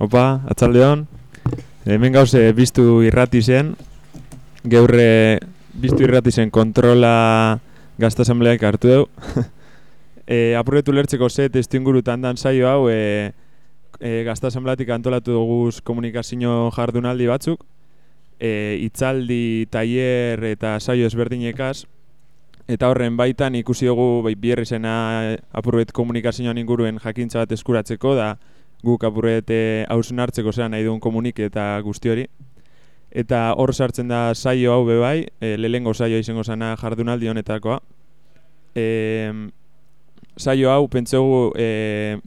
Opa, atzaldeon. Hemen gauze biztu irrati zen. Geurre biztu irrati zen kontrola gazta asambleak hartu dugu. e, apurretu lertzeko ze testu ingurutan dan saio hau e, e, gazta asambleatik antolatu dugu komunikazio jardunaldi batzuk. E, itzaldi, tailer eta saio ezberdinekaz. Eta horren baitan ikusi dugu bai, bierri zena komunikazioan inguruen jakintza bat eskuratzeko da guk apurrete hausun hartzeko zean nahi duen komunik eta guzti hori. Eta hor sartzen da saio hau bebai, e, lehengo saio izango zana jardunaldi honetakoa. E, saio hau pentsegu e,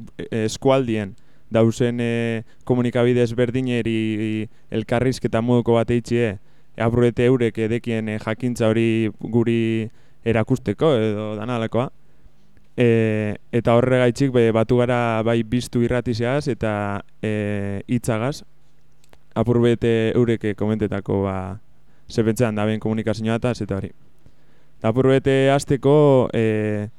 eskualdien dauzen e, komunikabide ezberdineri elkarrizketa moduko bat eitxie, apurrete eurek edekien e, jakintza hori guri erakusteko edo danalakoa. E, eta horregaitzik be, batu gara bai biztu irratizeaz eta e, itzagaz. Apurbete eureke komentetako ba, zebentzean da ben komunikazioa eta eta hori. Apurbete azteko e,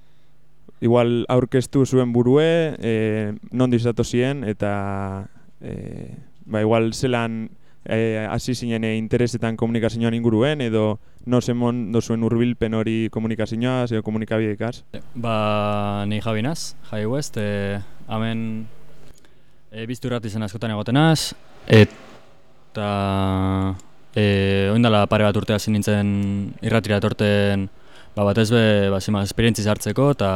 igual aurkeztu zuen burue, e, non dizatu ziren eta e, ba, igual zelan e, hasi zinen interesetan komunikazioan inguruen edo no semon dozuen urbilpen hori komunikazioa edo komunikabidekaz? Ba, ni Javi naz, Javi West, e, hemen e, biztu irrati zen askotan egotenaz, eta e, oindala pare bat urtea nintzen irratira etorten ba, bat ez be, ba, zima, esperientzi zartzeko, eta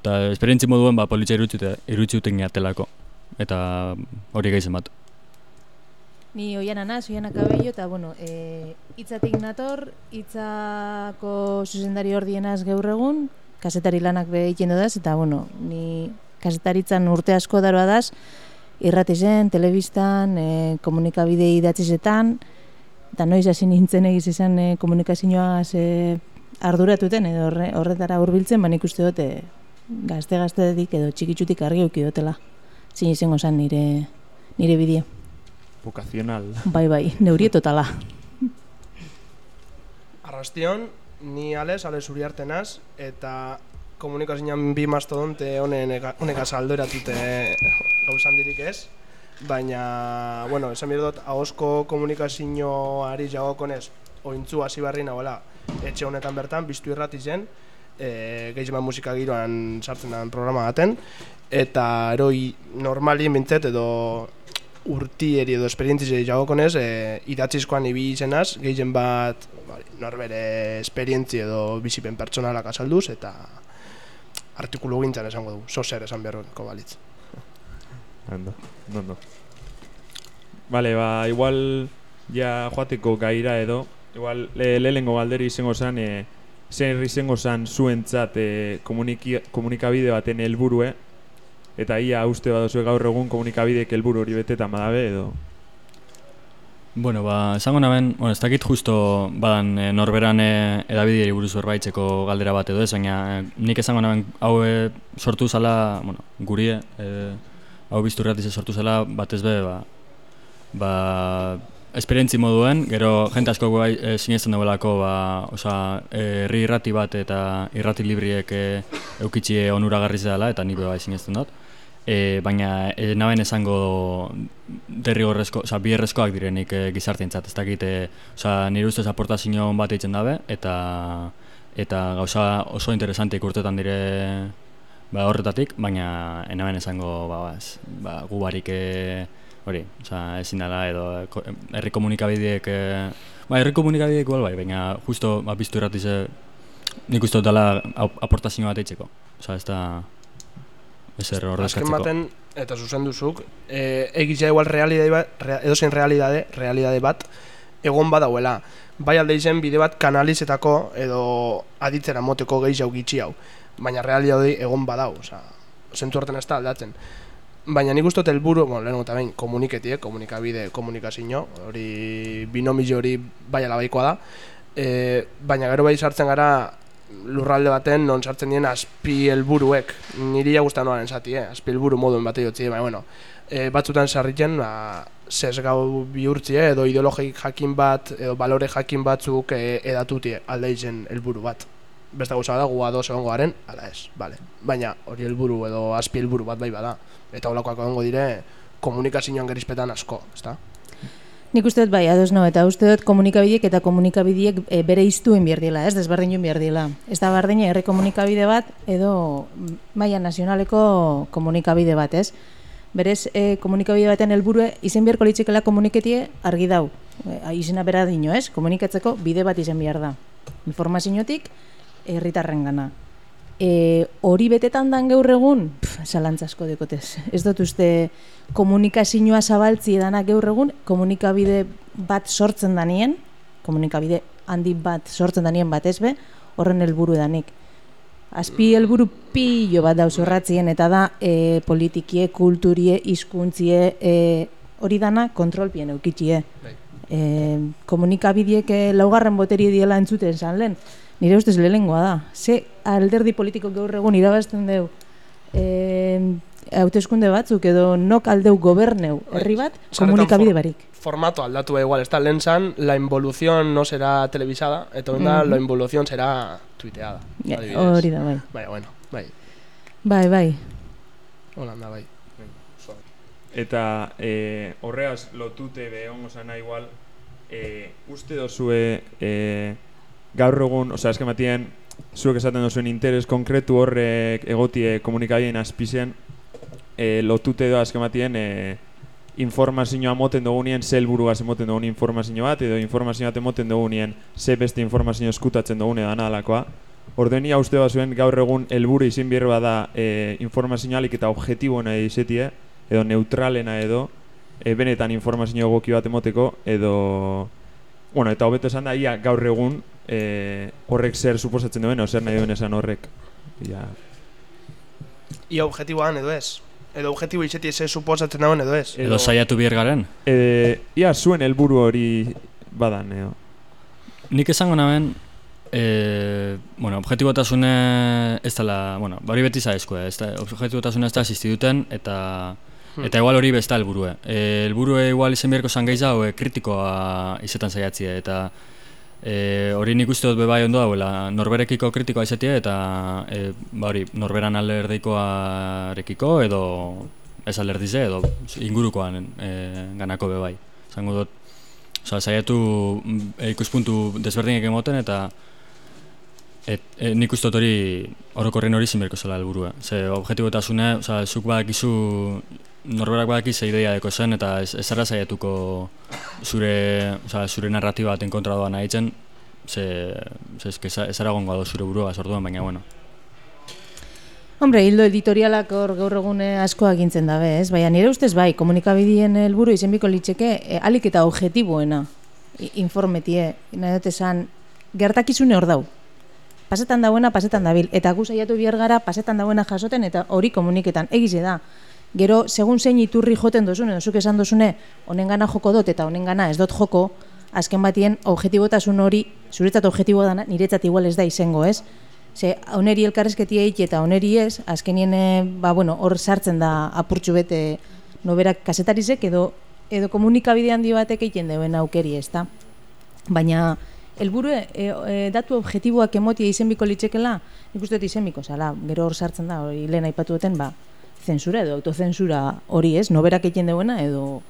eta esperientzi moduen ba, politxa irutzi uten eta hori gaizen bat. Ni oian anaz, oian akabello, eta bueno, e, itzatik nator, itzako zuzendari hor dienaz gaur egun, kasetari lanak egiten dudaz, eta bueno, ni kasetaritzan urte asko daroa daz, irratizen, telebistan, e, komunikabide idatzizetan, eta noiz hasi nintzen egiz izan e, komunikazioa ze arduratuten edo horre, horretara hurbiltzen, baina ikuste dute gazte-gazte edo txikitsutik argi dutela. Zin izango zen nire, nire bideo vocacional. Bai, bai, neurie totala. Arrastion, ni Ales, Ales Uriartenaz, eta komunikazioan bi mastodonte honen honek azaldo eratute gauzan dirik ez. Baina, bueno, esan behar dut, ahosko komunikazioari jagokonez, ointzu hasi barri nagoela, etxe honetan bertan, biztu irrati zen, e, gehiago musika giroan sartzen den programa baten, eta eroi normali mintzet edo urtieri edo esperientzize jagokonez, e, idatzizkoan ibi izenaz, gehien bat bari, norbere esperientzi edo bizipen pertsonalak azalduz, eta artikulu gintzen esango du, zozer esan beharko balitz. Ando, no, Vale, ba, igual ja joateko gaira edo, igual le, lehengo galderi izango zen, e, zer izango zen zuentzat e, komunikabide baten helburue, Eta ia uste badozu gaur egun komunikabidek helburu hori betetan badabe edo? Bueno, ba, esango naben, bueno, ez dakit justo badan e, norberan e, edabideri buruz berbaitzeko galdera bat edo ez, baina e, nik esango naben hau e, sortu zala, bueno, gurie, e, hau biztu sortu zala, bat ez be, ba, ba, esperientzi moduen, gero jente asko bai e, sinesten duelako, ba, oza, herri irrati bat eta irrati libriek e, eukitxie onuragarri dela, eta nik bai sinesten dut e, baina e, naben esango derrigorrezko, oza, bierrezkoak direnik e, gizartientzat, ez dakit, e, oza, nire ustez aportazio bat eitzen dabe, eta eta gauza oso interesante ikurtetan dire ba, horretatik, baina enaben esango ba, ba, ba, gu barik e, hori, oza, ezin dela edo herri komunikabideek e, ba, herri komunikabideek bai, baina justo ba, biztu erratize nik uste dela aportazio bat eitzeko, oza, ez da Ezer Azken baten, eta zuzen duzuk, e, egitea igual realidade bat, edo zen realidade, realidade bat, egon badauela. Bai alde izen bide bat kanalizetako edo aditzera moteko gehi jau gitxi hau. Baina realidade egon badau, oza, zentu horten ez da aldatzen. Baina nik uste helburu, bueno, lehen eta behin, komuniketie, komunikabide, komunikazio, hori binomio hori bai alabaikoa da. E, baina gero bai sartzen gara lurralde baten non sartzen dien azpi helburuek niri ja gusta noaren zati, eh? azpi helburu moduen bate jotzi, baina bueno, e, batzutan sarritzen ba, sesgau bihurtzi edo ideologik jakin bat edo balore jakin batzuk e, edatuti alde izen helburu bat. Beste gauza da, gu ados egongo garen, ala ez, vale. baina hori helburu edo azpi helburu bat bai bada. Eta holakoak egongo dire, komunikazioan gerizpetan asko, ezta? Nik uste dut bai, ados no, eta uste dut komunikabideek eta komunikabideek e, bere iztuen behar dela, ez, desberdin behar dela. Ez da bardina herri komunikabide bat edo maila nazionaleko komunikabide bat, ez? Berez, e, komunikabide baten helburue izen beharko litzekela komuniketie argi dau. E, izena bera dino, ez? Komunikatzeko bide bat izen behar da. Informaziotik herritarren gana. E, hori betetan dan gaur egun, zalantzasko dekotez. Ez dut uste komunikazioa zabaltzi edana gaur egun, komunikabide bat sortzen danien, komunikabide handi bat sortzen danien bat ezbe, horren helburu danik. Azpi helburu pilo bat dauz horratzien, eta da e, politikie, kulturie, hizkuntzie e, hori dana kontrolpien eukitxie. Bai. E, komunikabideek e, laugarren boteri diela entzuten zan lehen, nire ustez lehengoa da. Ze alderdi politiko gaur egun irabazten deu e, hauteskunde batzuk edo nok aldeu goberneu herri bat komunikabide barik. Formato aldatu da igual, ezta? Lehen zan, la involución no será televisada, eta mm Mhm. la involución será tuiteada. Hori da, bai. Baina, bueno, bai, Bai, bai. Holanda, bai. Eta e, horreaz lotute behongo zana igual, e, uste dozue e, gaur egun, osea, esken batien, zuek esaten dozuen interes konkretu horrek egotie komunikabideen azpizen, e, lotute doa esken batien, e, informazioa moten dugunien, ze helburuaz emoten dugun informazio bat, edo informazio bat emoten dugunien, ze beste informazio eskutatzen dugun edo analakoa. Orduen ia uste bazuen gaur egun helburu izin bierro bada e, informazio alik eta objektiboena izetie, edo neutralena edo, e, benetan informazio egoki bat emoteko, edo... Bueno, eta hobeto esan da, ia gaur egun e, horrek zer suposatzen duen, o zer nahi duen esan horrek. Ja, Ia objetiboan edo ez? Edo objetibo izeti ze suposatzen dauen edo ez? Edo saiatu biher garen. e, ia zuen helburu hori badan, edo. Nik esango naben, e, bueno, objetibotasune ez dela, bueno, hori beti zaizkoa, ez da, objetibotasune ez da duten, eta eta igual hori besta helburue. E, helburue igual izen beharko zan gehiza, hau kritikoa izetan saiatzia, eta e, hori nik uste dut bebai ondo dauela, norberekiko kritikoa izatea, eta e, ba hori, norberan alderdeikoarekiko, edo ez alderdize, edo ingurukoan e, ganako bebai. Zango dut, Osa, saiatu mm, e, ikuspuntu desberdinek emoten eta et, e, nik uste dut hori orokorren hori zinberko zela helburua. Ze objetibotasune, osa, zuk badakizu norberak badaki ze ideia deko zen eta ez, zara saiatuko zure, osa, zure narratiba baten kontra doan nahitzen, ze, ze eske ez zara gongo zure burua orduan, baina bueno. Hombre, hildo editorialak hor gaur egune asko agintzen dabe, ez? Baina nire ustez bai, komunikabideen helburu izenbiko litzeke e, alik eta objetiboena i- informetie, nahi dut esan, gertakizune hor dau. Pasetan dauena, pasetan dabil. Eta gu saiatu bihar gara, pasetan dauena jasoten eta hori komuniketan. Egize da. Gero, segun zein iturri joten dozune, edo zuk esan dozune, honengana joko dut eta honengana ez dut joko, azken batien objetibotasun hori, zuretzat objetibo dana, niretzat igual ez da izango, ez? Ze oneri elkarrezketia eite eta oneri ez, azkenien eh, ba, bueno, hor sartzen da apurtxu bete noberak kasetarizek edo edo komunikabide handi batek egiten duen aukeri, ez da? Baina helburu e, e, datu objektiboak emotia izenbiko litzekela, nik uste dut izenbiko zala, gero hor sartzen da, hori lehen aipatu duten, ba, zensura edo autozensura hori ez, noberak egiten duena edo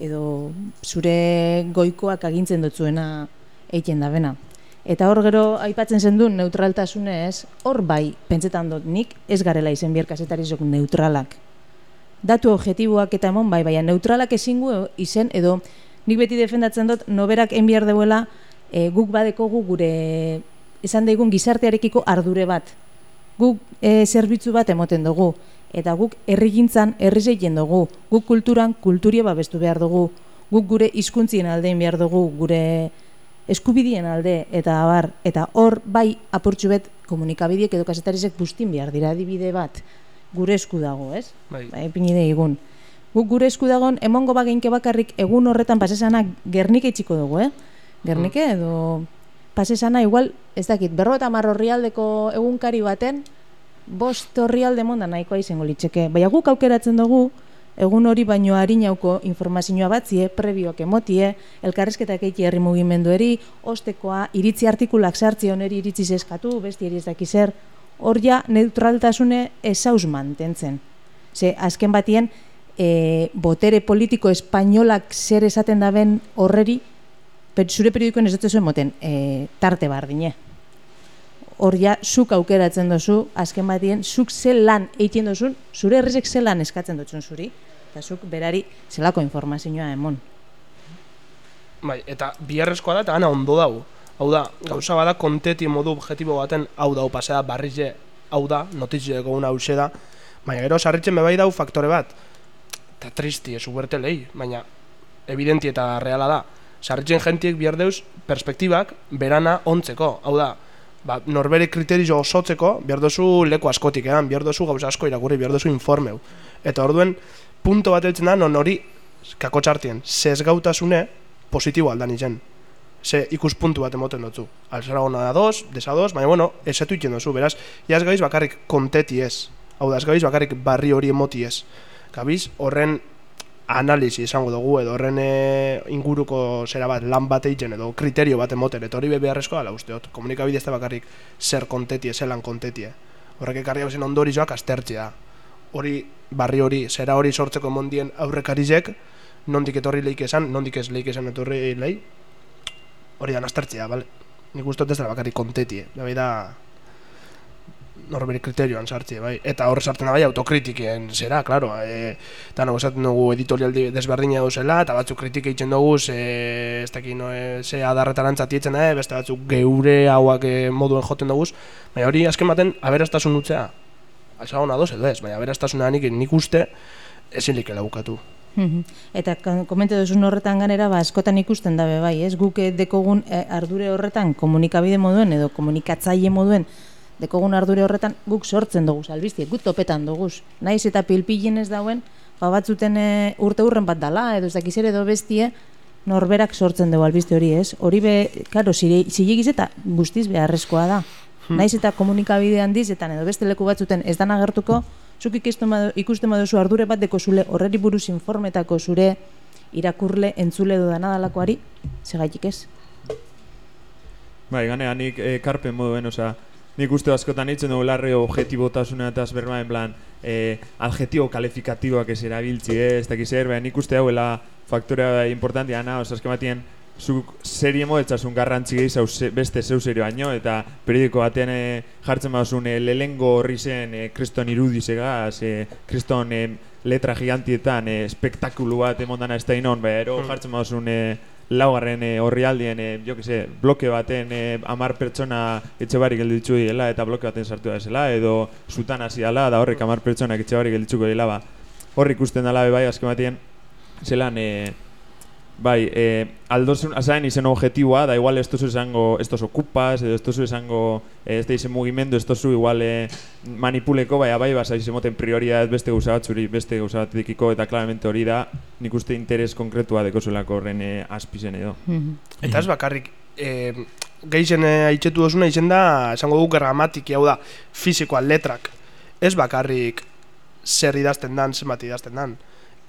edo zure goikoak agintzen dutzuena egiten da bena. Eta hor gero aipatzen zen du neutraltasunez, hor bai, pentsetan dut nik ez garela izen bier kasetarizok neutralak. Datu objektiboak eta emon bai, baina neutralak ezingu izen edo nik beti defendatzen dut noberak enbiar deuela e, guk badekogu gure esan daigun gizartearekiko ardure bat. Guk e, zerbitzu bat emoten dugu eta guk herrigintzan egiten dugu. Guk kulturan kulturia babestu behar dugu. Guk gure hizkuntzien aldein behar dugu, gure eskubidien alde eta abar eta hor bai apurtxu bet komunikabideek edo kasetarizek bustin behar dira adibide bat gure esku dago, ez? Bai. Bai, ipinide egun. Guk gure esku dagoen emongo bageinke bakarrik egun horretan pasesana Gernike itxiko dugu, eh? Gernike edo pasesana igual, ez dakit, berro eta mar horrialdeko egunkari baten bost horrialde monda nahikoa izango litzeke. Baina guk aukeratzen dugu egun hori baino harinauko informazioa batzie, prebioak emotie, elkarrezketak eiti herri mugimendueri, ostekoa, iritzi artikulak sartzi oneri iritzi eskatu, besti eri ez zer, hor ja neutraltasune esauz mantentzen. Ze, azken batien, e, botere politiko espainolak zer esaten daben horreri, per, zure periodikoen ez dut zuen moten, e, tarte bardine. Hor ja, zuk aukeratzen dozu, azken batien, zuk ze lan egiten dozun, zure herrizek ze lan eskatzen dutxun zuri, eta zuk berari zelako informazioa emon. Bai, eta biharrezkoa da eta ana ondo dau. Hau da, gauza bada konteti modu objektibo baten, hau dau pasea barrize, hau da, notizieko una hause da, baina gero sarritzen bebai dau faktore bat, eta tristi, ez uberte lehi, baina evidenti eta reala da. Sarritzen jentiek bihar perspektibak berana ontzeko, hau da, ba, norbere kriterio osotzeko, behar dozu leku askotik edan, behar dozu gauza asko irakurri, behar dozu informeu. Eta orduen, punto bat eltzen da, non hori, kako txartien, sesgautasune positibo aldan izen. Ze ikuspuntu bat emoten dutzu. Alzara hona da dos, desa dos, baina bueno, esetu iten duzu, beraz, jaz gaiz bakarrik konteti ez. Hau da, ez gaiz bakarrik barri hori emoti ez. Gabiz, horren analizi izango dugu edo horren e, inguruko zera bat lan bat egiten edo kriterio bat emoten. Eta hori be beharrezkoa ala usteot komunikabide ez da bakarrik zer kontetie, zelan kontetie. Horrek ekarri hau zen ondorizoak astertzea hori barri hori, zera hori sortzeko mondien aurrekarizek nondik etorri leik esan, nondik ez leik esan etorri lehi hori da astertzea, bale? Nik uste ez da bakarrik kontetie, bai da norbere kriterioan sartzie, bai. Eta hor sartzen da bai autokritiken zera, claro. E, eta nago esaten dugu editorial desberdina duzela, eta batzuk kritik egiten dugu, ze, ez dakit, no, e, ze adarretan antzatietzen da, beste batzuk geure hauak e, moduen joten dugu, baina hori azken baten aberastasun utzea. Asa hona doz edo ez, baina aberastasuna nik, nik uste ezin likela bukatu. Mhm. Eta komente duzun horretan ganera, ba, askotan ikusten dabe bai, ez? Guk eh, dekogun e, ardure horretan komunikabide moduen edo komunikatzaile moduen dekogun ardure horretan guk sortzen dugu albiztiek, guk topetan dugu. Naiz eta pilpilin ez dauen, ba, batzuten e, urte urren bat dala, edo ez dakiz ere edo bestie, norberak sortzen dugu albizte hori ez. Hori be, karo, zilegiz eta guztiz beharrezkoa da. Hmm. Naiz eta komunikabide handiz, eta edo beste leku batzuten ez dan agertuko, zuk ikusten baduzu ardure bat deko zule horreri buruz informetako zure irakurle entzule edo danadalakoari, segaitik ez? Bai, ganea, nik e, karpen moduen, oza, nik uste askotan itzen dugu larre objetibotasuna eta azberma, en plan, e, adjetibo kalifikatiboak ez erabiltzi, eh, ez dakiz er, nik uste hauela faktorea importantia, na, oza, batien, zuk serie modetzasun garrantzi gehi beste zeu serio baino, eta periodiko batean e, jartzen bazun e, lehengo horri zen e, kriston irudizegaz, e, kriston e, letra gigantietan e, spektakulu bat emondana ez da inon, baina ero hmm. jartzen bazun e, laugarren e, horri aldien, e, jo que se, bloke baten e, amar pertsona etxe barik gelditzu eta bloke baten sartu da esela, edo zutan hasi da horrek amar pertsona etxe barik gelditzuko dela, ba, horrik ikusten dela bai, azken batien, zelan, e, Bai, eh, aldosun, azain izen objetiboa, da igual esto su esango, estos ocupas, edo esto su esango, eh, este izen mugimendu, esto su igual eh, manipuleko, bai, bai, basa izen moten prioridad beste gauza batzuri, beste gauza batzikiko, eta claramente hori da, nik uste interes konkretua deko zuelako horren eh, azpizen edo. Mhm. Eta ez bakarrik, eh, geixen eh, haitxetu dozuna izen da, esango dugu gramatiki, hau da, fizikoa, letrak, ez bakarrik zer idazten dan, zenbat idazten dan,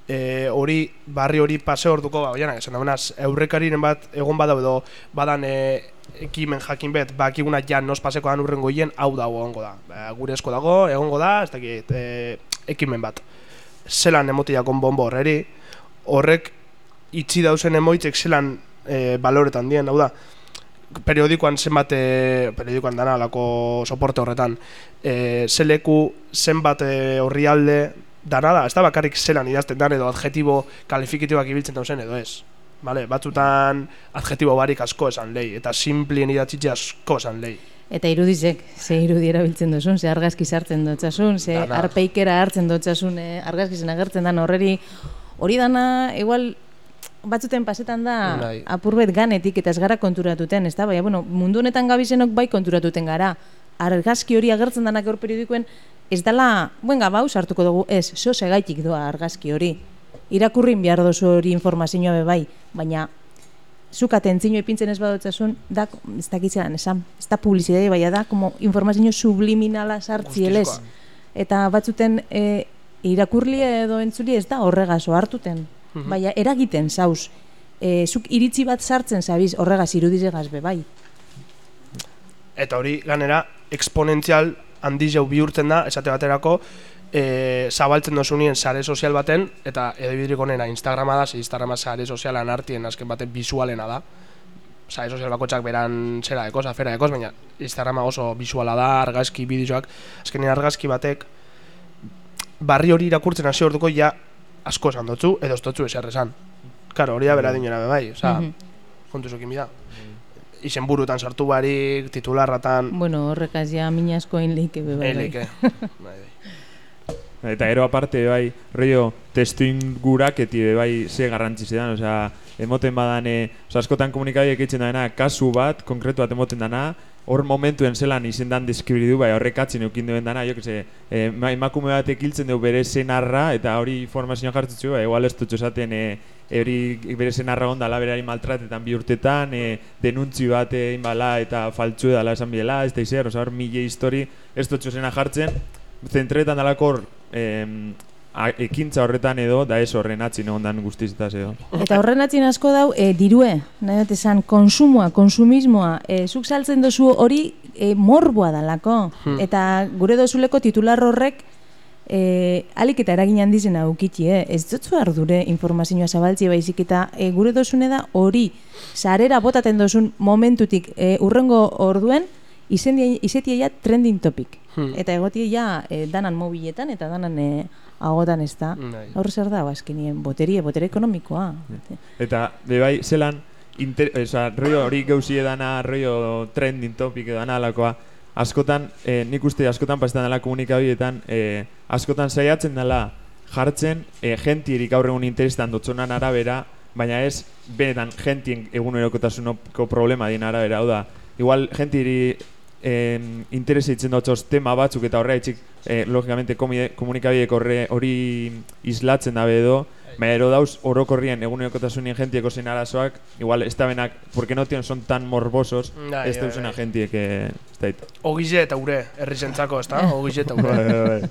e, hori barri hori pase orduko ba oianak esan daunaz aurrekariren bat egon bada edo badan e, ekimen jakin bet bakiguna ja nos paseko dan urrengo hien hau dago egongo da. Ba, gure esko dago egongo da ez dakit e, ekimen bat. Zelan emotia kon bombo horreri horrek itzi dauzen emoitzek zelan e, baloretan dien hau da periodikoan zenbat e, periodikoan dana alako soporte horretan e, zeleku zenbat e, horrialde dana da, ez da bakarrik zelan idazten dan edo adjetibo kalifikitibak ibiltzen dauzen edo ez. Vale, batzutan adjetibo barik asko esan lehi, eta simplien idatzitze asko esan lehi. Eta irudizek, ze irudi erabiltzen duzun, ze argazki sartzen dutxasun, ze dana. arpeikera hartzen dutxasun, eh, argazki zen agertzen dan horreri, hori dana, igual, batzuten pasetan da bai. apurbet ganetik eta ez gara konturatuten, ez da? Baina, bueno, mundu honetan gabizenok bai konturatuten gara. Argazki hori agertzen danak gaur periodikoen, ez dela, buen gabau sartuko dugu, ez, zo segaitik doa argazki hori. Irakurrin behar dozu hori informazioa be bai, baina zuk atentzino ipintzen ez badotzasun, da, ez da gitzelan esan, ez da publizidade, bai, da, como informazio subliminala sartzi elez. Eta batzuten e, irakurli edo entzuli ez da horregazo hartuten. Mm Baina eragiten zauz, e, zuk iritzi bat sartzen zabiz horregaz irudizegaz be bai. Eta hori ganera, exponentzial handi jau bihurtzen da, esate baterako, e, zabaltzen dozunien sare sozial baten, eta edobidirik onena Instagrama da, ze Instagrama sare sozialan artien azken baten visualena da. Sare sozial bakotxak beran zera ekoz, afera ekoz, baina Instagrama oso visuala da, argazki, bideoak, azkenean argazki batek barri hori irakurtzen hasi orduko ja asko esan dotzu, edo ez dotzu eser esan. Karo, hori da bera dinera be bai, osea, Mhm. kontuzokin bida. Izen burutan sartu barik, titularratan, Bueno, horrekaz ja min asko egin leike be bai. bai. Eleike. Bai, bai. Eta gero aparte bai, rollo testu inguraketi be bai ze garrantzi zedan, osea, emoten badane, osea, askotan komunikabideek eitzen dana, kasu bat, konkretu bat emoten dana, hor momentuen zelan izendan deskribidu, bai, horrek atzin eukin duen dana, jo, kese, eh, ma- emakume batek hiltzen du bere senarra, eta hori informazioa jartzen bai, igual ez dut esaten, eh, hori bere senarra ondala berari maltratetan bi urtetan, e, denuntzi bat egin bala eta faltzu edala esan bidela, ez da izer, oza, hor mila histori, ez dut zena jartzen, zentretan dalako hor, em, a- ekintza horretan edo, da ez horren atzin ondan guztizitaz edo. Eta horren atzin asko dau, e, dirue, nahi dut esan, konsumoa, konsumismoa, e, zuk saltzen dozu hori e, morboa dalako. Eta gure dozuleko titular horrek, e, alik eta eragin handizena ukitzi, eh? ez dutzu ardure informazioa zabaltzi baizik eta e, gure dozune da hori sarera botaten dozun momentutik e, urrengo orduen izetia ja trending topic. Hmm. Eta egotie ja e, danan mobiletan eta danan e, agotan ez da. Bai. Hor zer da, azkenien, boterie, botere ekonomikoa. Eta, be bai, zelan, inter, oza, rollo hori gauzi edana, rollo trending topic edo analakoa, askotan, eh, nik uste askotan pasetan dela komunikabideetan, eh, askotan saiatzen dela jartzen eh, gentierik gaur egun interesetan dotzonan arabera, baina ez benetan gentien egunerokotasunoko problema dien arabera, hau da, igual gentieri eh, intereseitzen dutzoz tema batzuk eta horregaitzik eh, logikamente komide- komunikabideek horre hori islatzen dabe edo, baina ero dauz orokorrien egunerokotasunien gentieko zein arazoak, igual ez da benak, porque no tienen son tan morbosos, Bai, ez bai, dauzena bai. gentiek, eh, ez da ita. Ogize eta ure, herrizentzako, ez da? Ogize eta ure.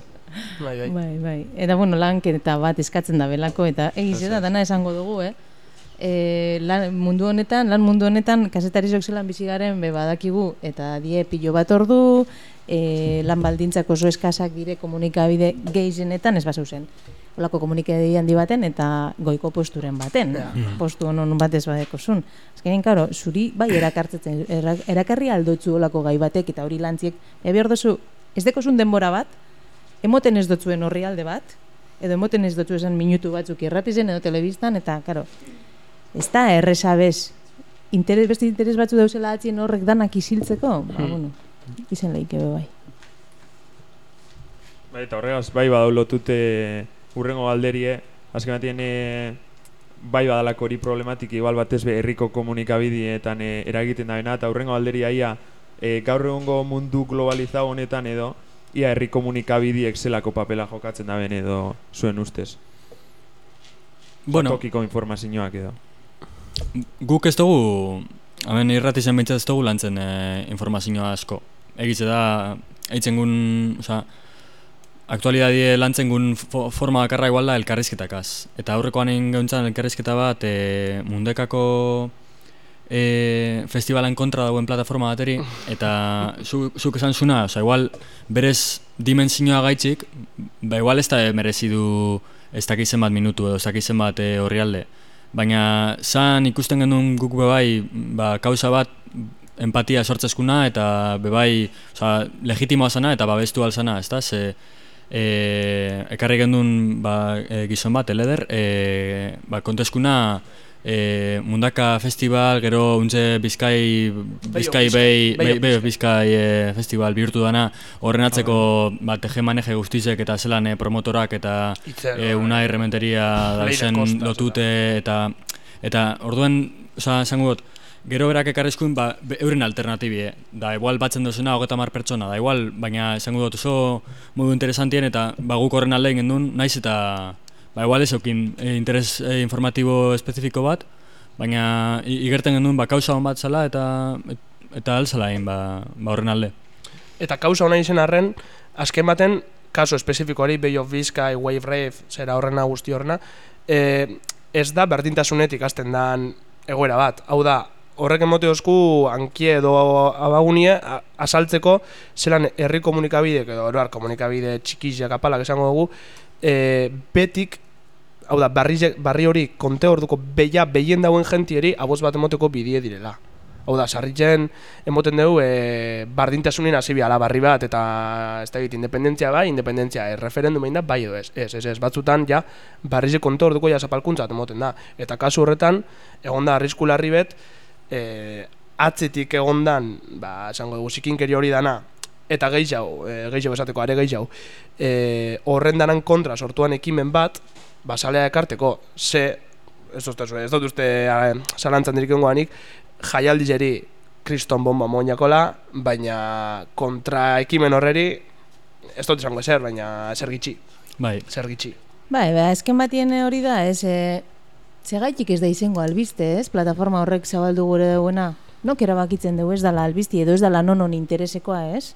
Bai, bai. Bai, bai. Eta bueno, lanketa bat eskatzen da belako eta egiz da dana esango dugu, eh? E, lan mundu honetan, lan mundu honetan kasetarizok zelan bizi garen be badakigu eta die pilo bat ordu, e, lan baldintzak oso eskasak dire komunikabide gehienetan ez basau zen. Olako komunikabide handi baten eta goiko posturen baten. Postu honon batez badekozun. Azkenean, karo, zuri bai erakartzen, era- erakarri aldotzu olako gai batek eta hori lantziek, e, behar dozu, ez dekozun denbora bat, emoten ez dotzuen horri alde bat, edo emoten ez dotzu esan minutu batzuk irratizen edo telebistan, eta, karo, ez da erresa bez, interes, beste interes batzu dauzela atzien horrek danak isiltzeko, ba, bueno, izen lehike be bai. Bai, eta horregaz, bai badau lotute urrengo galderie, azken batien e, bai badalako hori problematik, igual batez be herriko komunikabidietan e, eragiten da bena, eta urrengo galderia ia e, gaur egungo mundu globalizau honetan edo, ia herri komunikabidiek zelako papela jokatzen da ben edo zuen ustez. Bueno, Tokiko informazioak edo. Guk ez dugu, hemen irratizen behintzat ez dugu lantzen e, informazioa asko. Egitze da, eitzen gun, oza, aktualidadie lantzen gun fo, forma bakarra igual da elkarrizketakaz. Eta aurrekoan egin geuntzan elkarrizketa bat e, mundekako e, festivalen kontra dauen plataforma bateri, eta zu, zuk esan zuna, oza, igual berez dimensioa gaitzik, ba igual ez da merezi du ez dakizen bat minutu edo ez dakizen bat e, horri alde. Baina zan ikusten genuen guk bebai ba, kausa bat empatia sortzezkuna eta bebai oza, legitimoa zana eta babestu alzana, ez da? Ze, e, ekarri gendun ba, e, gizon bat, eleder, e, ba, konteskuna e, Mundaka Festival, gero untze Bizkai, Bizkai Bei, Beio Bei, Beio Bizkai. E, Festival bihurtu dana, horren atzeko ba, teje guztizek eta zelan e, promotorak eta Itzer, e, bai. Unai Rementeria Leire dauzen lotute eta eta orduen, oza, esango dut, gero berak ekarrizkun, ba, euren alternatibie, da igual batzen duzuna hogeta mar pertsona, da igual, baina esango dut oso modu interesantien eta ba, guk horren alde egin duen, naiz eta ba, igual ez eukin e, interes e, informatibo espezifiko bat, baina igerten genuen ba, kausa hon bat zala eta eta alzala egin ba, ba horren alde. Eta kausa hona izen arren, azken baten, kaso espezifikoari, Bay of Biscay, Wave Rave, zera horrena guzti horrena, e, ez da berdintasunetik hasten dan egoera bat. Hau da, horrek emote osku ankie edo abagunie a- asaltzeko zelan herri komunikabidek edo oroar komunikabide txikiak apalak esango dugu e, betik hau da, barri, barri hori konte orduko beia behien dauen jentieri aboz bat emoteko bidie direla. Hau da, sarritzen emoten dugu e, bardintasunin hasi biala barri bat eta ez da egit, independentzia bai, independentzia e, referendum da, bai edo ez, ez, ez, ez, batzutan ja barrize konte orduko ja zapalkuntzat emoten da. Eta kasu horretan, egon da arrisku larri bet, e, atzetik egondan, ba, esango dugu, zikinkeri hori dana, eta gehiago, e, gehiago esateko, are gehiago, e, horren danan kontra sortuan ekimen bat, basalea ekarteko, ze, ez dut, ez dut uste a, zalantzan dirikengoanik, jaialdizeri kriston bomba moinakola, baina kontra ekimen horreri, ez dut esango ezer, baina zer gitxi, Bai, zer gitxi. Bai, ba, azken batien hori da, ez, e, zegaitik ez da izango albiste, ez, plataforma horrek zabaldu gure duena, nok erabakitzen dugu ez dala albizti, edo ez dala nonon interesekoa, ez?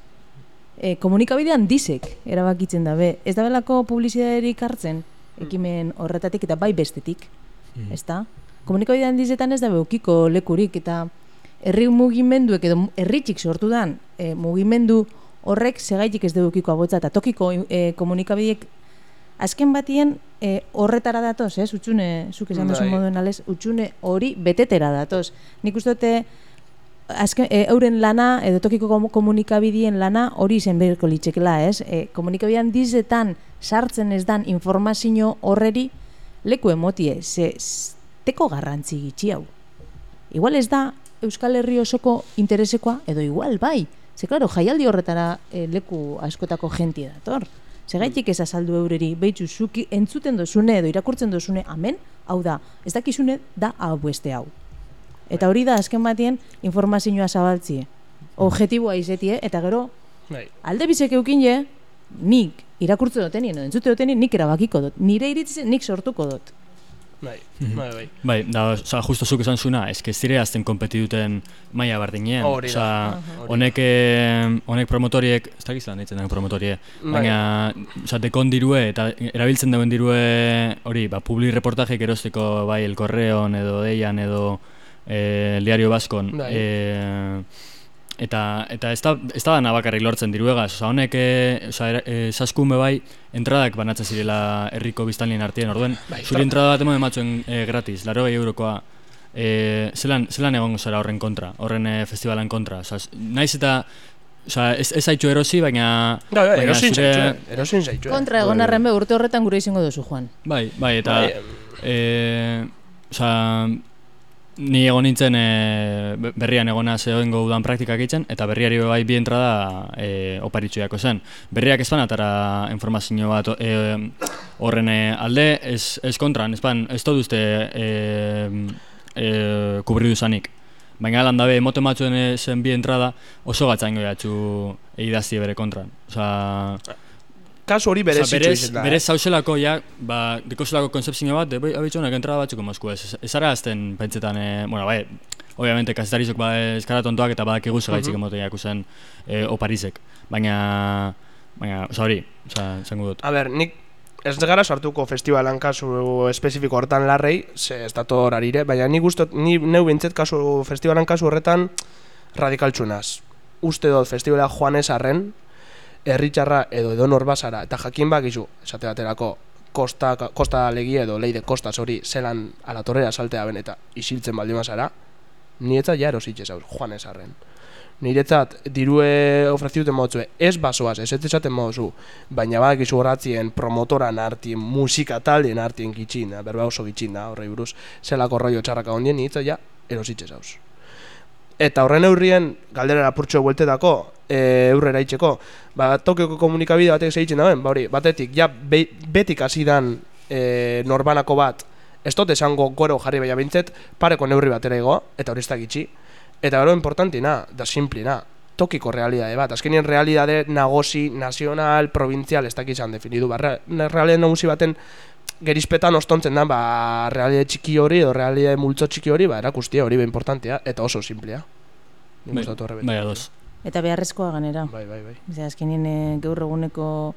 E, komunikabidean dizek erabakitzen dabe, ez da belako publizidaderik hartzen, ekimen horretatik eta bai bestetik, Mm. ezta? Komunikabidean dizetan ez da beukiko lekurik, eta herri mugimenduek edo herritxik sortu dan e, mugimendu horrek segaitik ez dugukiko abotza, eta tokiko e, komunikabideek azken batien e, horretara datoz, ez? Utxune, zuk esan duzu Bai. moduen alez, utxune hori betetera datoz. Nik uste dute azken, e, euren lana, edo tokiko komu- komunikabideen lana hori izen beharko litzekela, ez? E, komunikabidean dizetan sartzen ez dan informazio horreri leku emotie, ze teko garrantzi gitxi hau. Igual ez da Euskal Herri osoko interesekoa, edo igual bai. Ze, klaro, jaialdi horretara e, leku askotako jentia dator. Segaitik ez azaldu eureri, behitzu, zuki entzuten dozune edo irakurtzen dozune, amen, hau da, ez dakizune da hau beste hau. Eta hori da azken batien informazioa zabaltzie. Objetiboa izetie, eta gero, Bai. alde bizek eukin je, nik irakurtzen dutenien, edo entzute dutenien, nik erabakiko dut. Nire iritzen nik sortuko dut. Bai, bai, bai. Bai, da, oza, justo zuk esan zuna, eske ez dire azten kompetiduten maila bardinen. Hori da. Honek, eh, honek promotoriek, ez dakiz lan ditzen den promotorie, Bai. baina, oza, dekon dirue, eta erabiltzen dauen dirue, hori, ba, publi reportajek erosteko, bai, El Correon, edo Deian, edo eh, Diario Baskon, Bai. eh, eta eta ez da ez da dana bakarrik lortzen diruegaz, osea honek eh osea eh, saskume bai entradak banatzen zirela herriko biztanlien artean. Orduen, Bai, zuri entrada bat ematen matzuen eh, gratis, 80 eurokoa. Eh, zelan zelan egongo zara horren kontra, horren eh, festivalan kontra. Osea, naiz eta Osea, ez, ez haitxo erosi, baina... Bai, bai, baina erosin zure- zaitxue, erosin zaitxue. Kontra egon arren be urte horretan gure izango duzu, Juan. Bai, bai, eta... Bai, eh, osea, ni egon nintzen e, berrian egona zegoengo udan praktikak egiten, eta berriari bai bi entrada e, oparitxoiako zen. Berriak ez atara informazio bat e, horren eh, alde, ez, ez kontran, ez ez dut uste e, e, kubridu zanik. Baina lan dabe, emote matzuen eh, zen bi entrada oso gatzango jatzu egidazti bere kontran. Osea, Kasu hori Osea, berez, izan da. berez zauzelako, ja, ba, dikozelako konzeptzio bat, de, bai, abitxonak entrada batzuk mozku ez. Ez ara azten pentsetan, e, bueno, bai, obviamente, kasetarizok ba, eskara tontoak eta badakigu segaitzik Mhm. emote jakuzen e, oparizek. Baina, baina, oza hori, oza, zango dut. A ber, nik ez gara sartuko festivalan kasu espezifiko hortan larrei, ze ez dator arire, baina nik gustot, ni neu bintzet kasu festivalan kasu horretan radikaltsunaz. Uste dut festivala joanez arren, herritxarra edo edo norbasara, eta jakin bakizu, esate baterako, kosta, kosta legi edo leide kostas hori zelan alatorrera saltea ben eta isiltzen baldin bazara, niretzat ja erositxe zauz, joanez arren. Niretzat dirue ofreziuten motzue, ez basoaz, ez ez esaten mozu, baina badakizu horratzien promotoran artien, musika taldien artien gitxin, da, berba oso gitxin da, horrei buruz, zelako rollo txarraka ondien, niretzat ja erositxe zauz. Eta horren eurrien, galdera lapurtxo bueltetako, e, eurrera itxeko, ba, Tokioko komunikabide batek zeitzen dauen, ba hori, batetik, ja, be, betik hasi dan e, norbanako bat, ez dut esango goro jarri baina bintzet, pareko neurri batera igo, eta hori ez. Eta gero importantina, da simplina, tokiko realidade bat. Azkenien realidade nagosi, nazional, provinzial, ez dakit izan definidu. Ba, re- realidade nagusi baten gerizpetan ostontzen da, ba, realidade txiki hori edo realidade multzo txiki hori, ba, erakustia hori be importantea, eta oso simplea. Bai, bai, ados. Eta beharrezkoa ganera. Bai, bai, bai. Ze azkenien e, gaur eguneko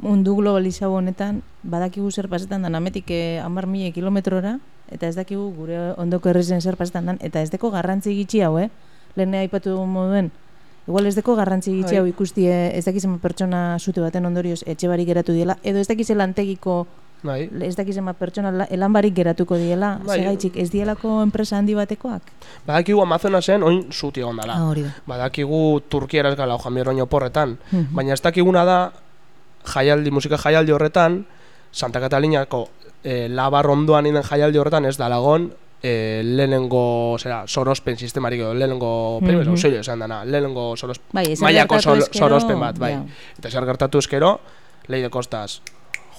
mundu globalizau honetan, badakigu zer pasetan da nametik e, amar mila kilometrora, eta ez dakigu gure ondoko herrizen zer pasetan dan, eta ez deko garrantzi gitxi hau, eh? Lehen aipatu dugun moduen, igual ez deko garrantzi gitxi Bai. hau ikustie ez dakizen pertsona sute baten ondorioz etxe barik geratu diela, edo ez dakizen lantegiko Bai. ez dakizen pertsona la- elan barik geratuko diela, Bai. segaitxik, ez dielako enpresa handi batekoak? Badakigu Amazonasen oin zuti egon dala. Ah, da. Badakigu Turkiera gala joan behar oino porretan. Mhm. Baina ez dakiguna da jaialdi, musika jaialdi horretan, Santa Catalinako e, labar ondoan inden jaialdi horretan ez dalagon e, lehenengo, zera, sorospen sistemarik edo, lehenengo, mm -hmm. esan dana, lehenengo sorospen, Bai, ezkero, sorospen bat, bai. ja. Eta zer gertatu eskero, lehi de kostaz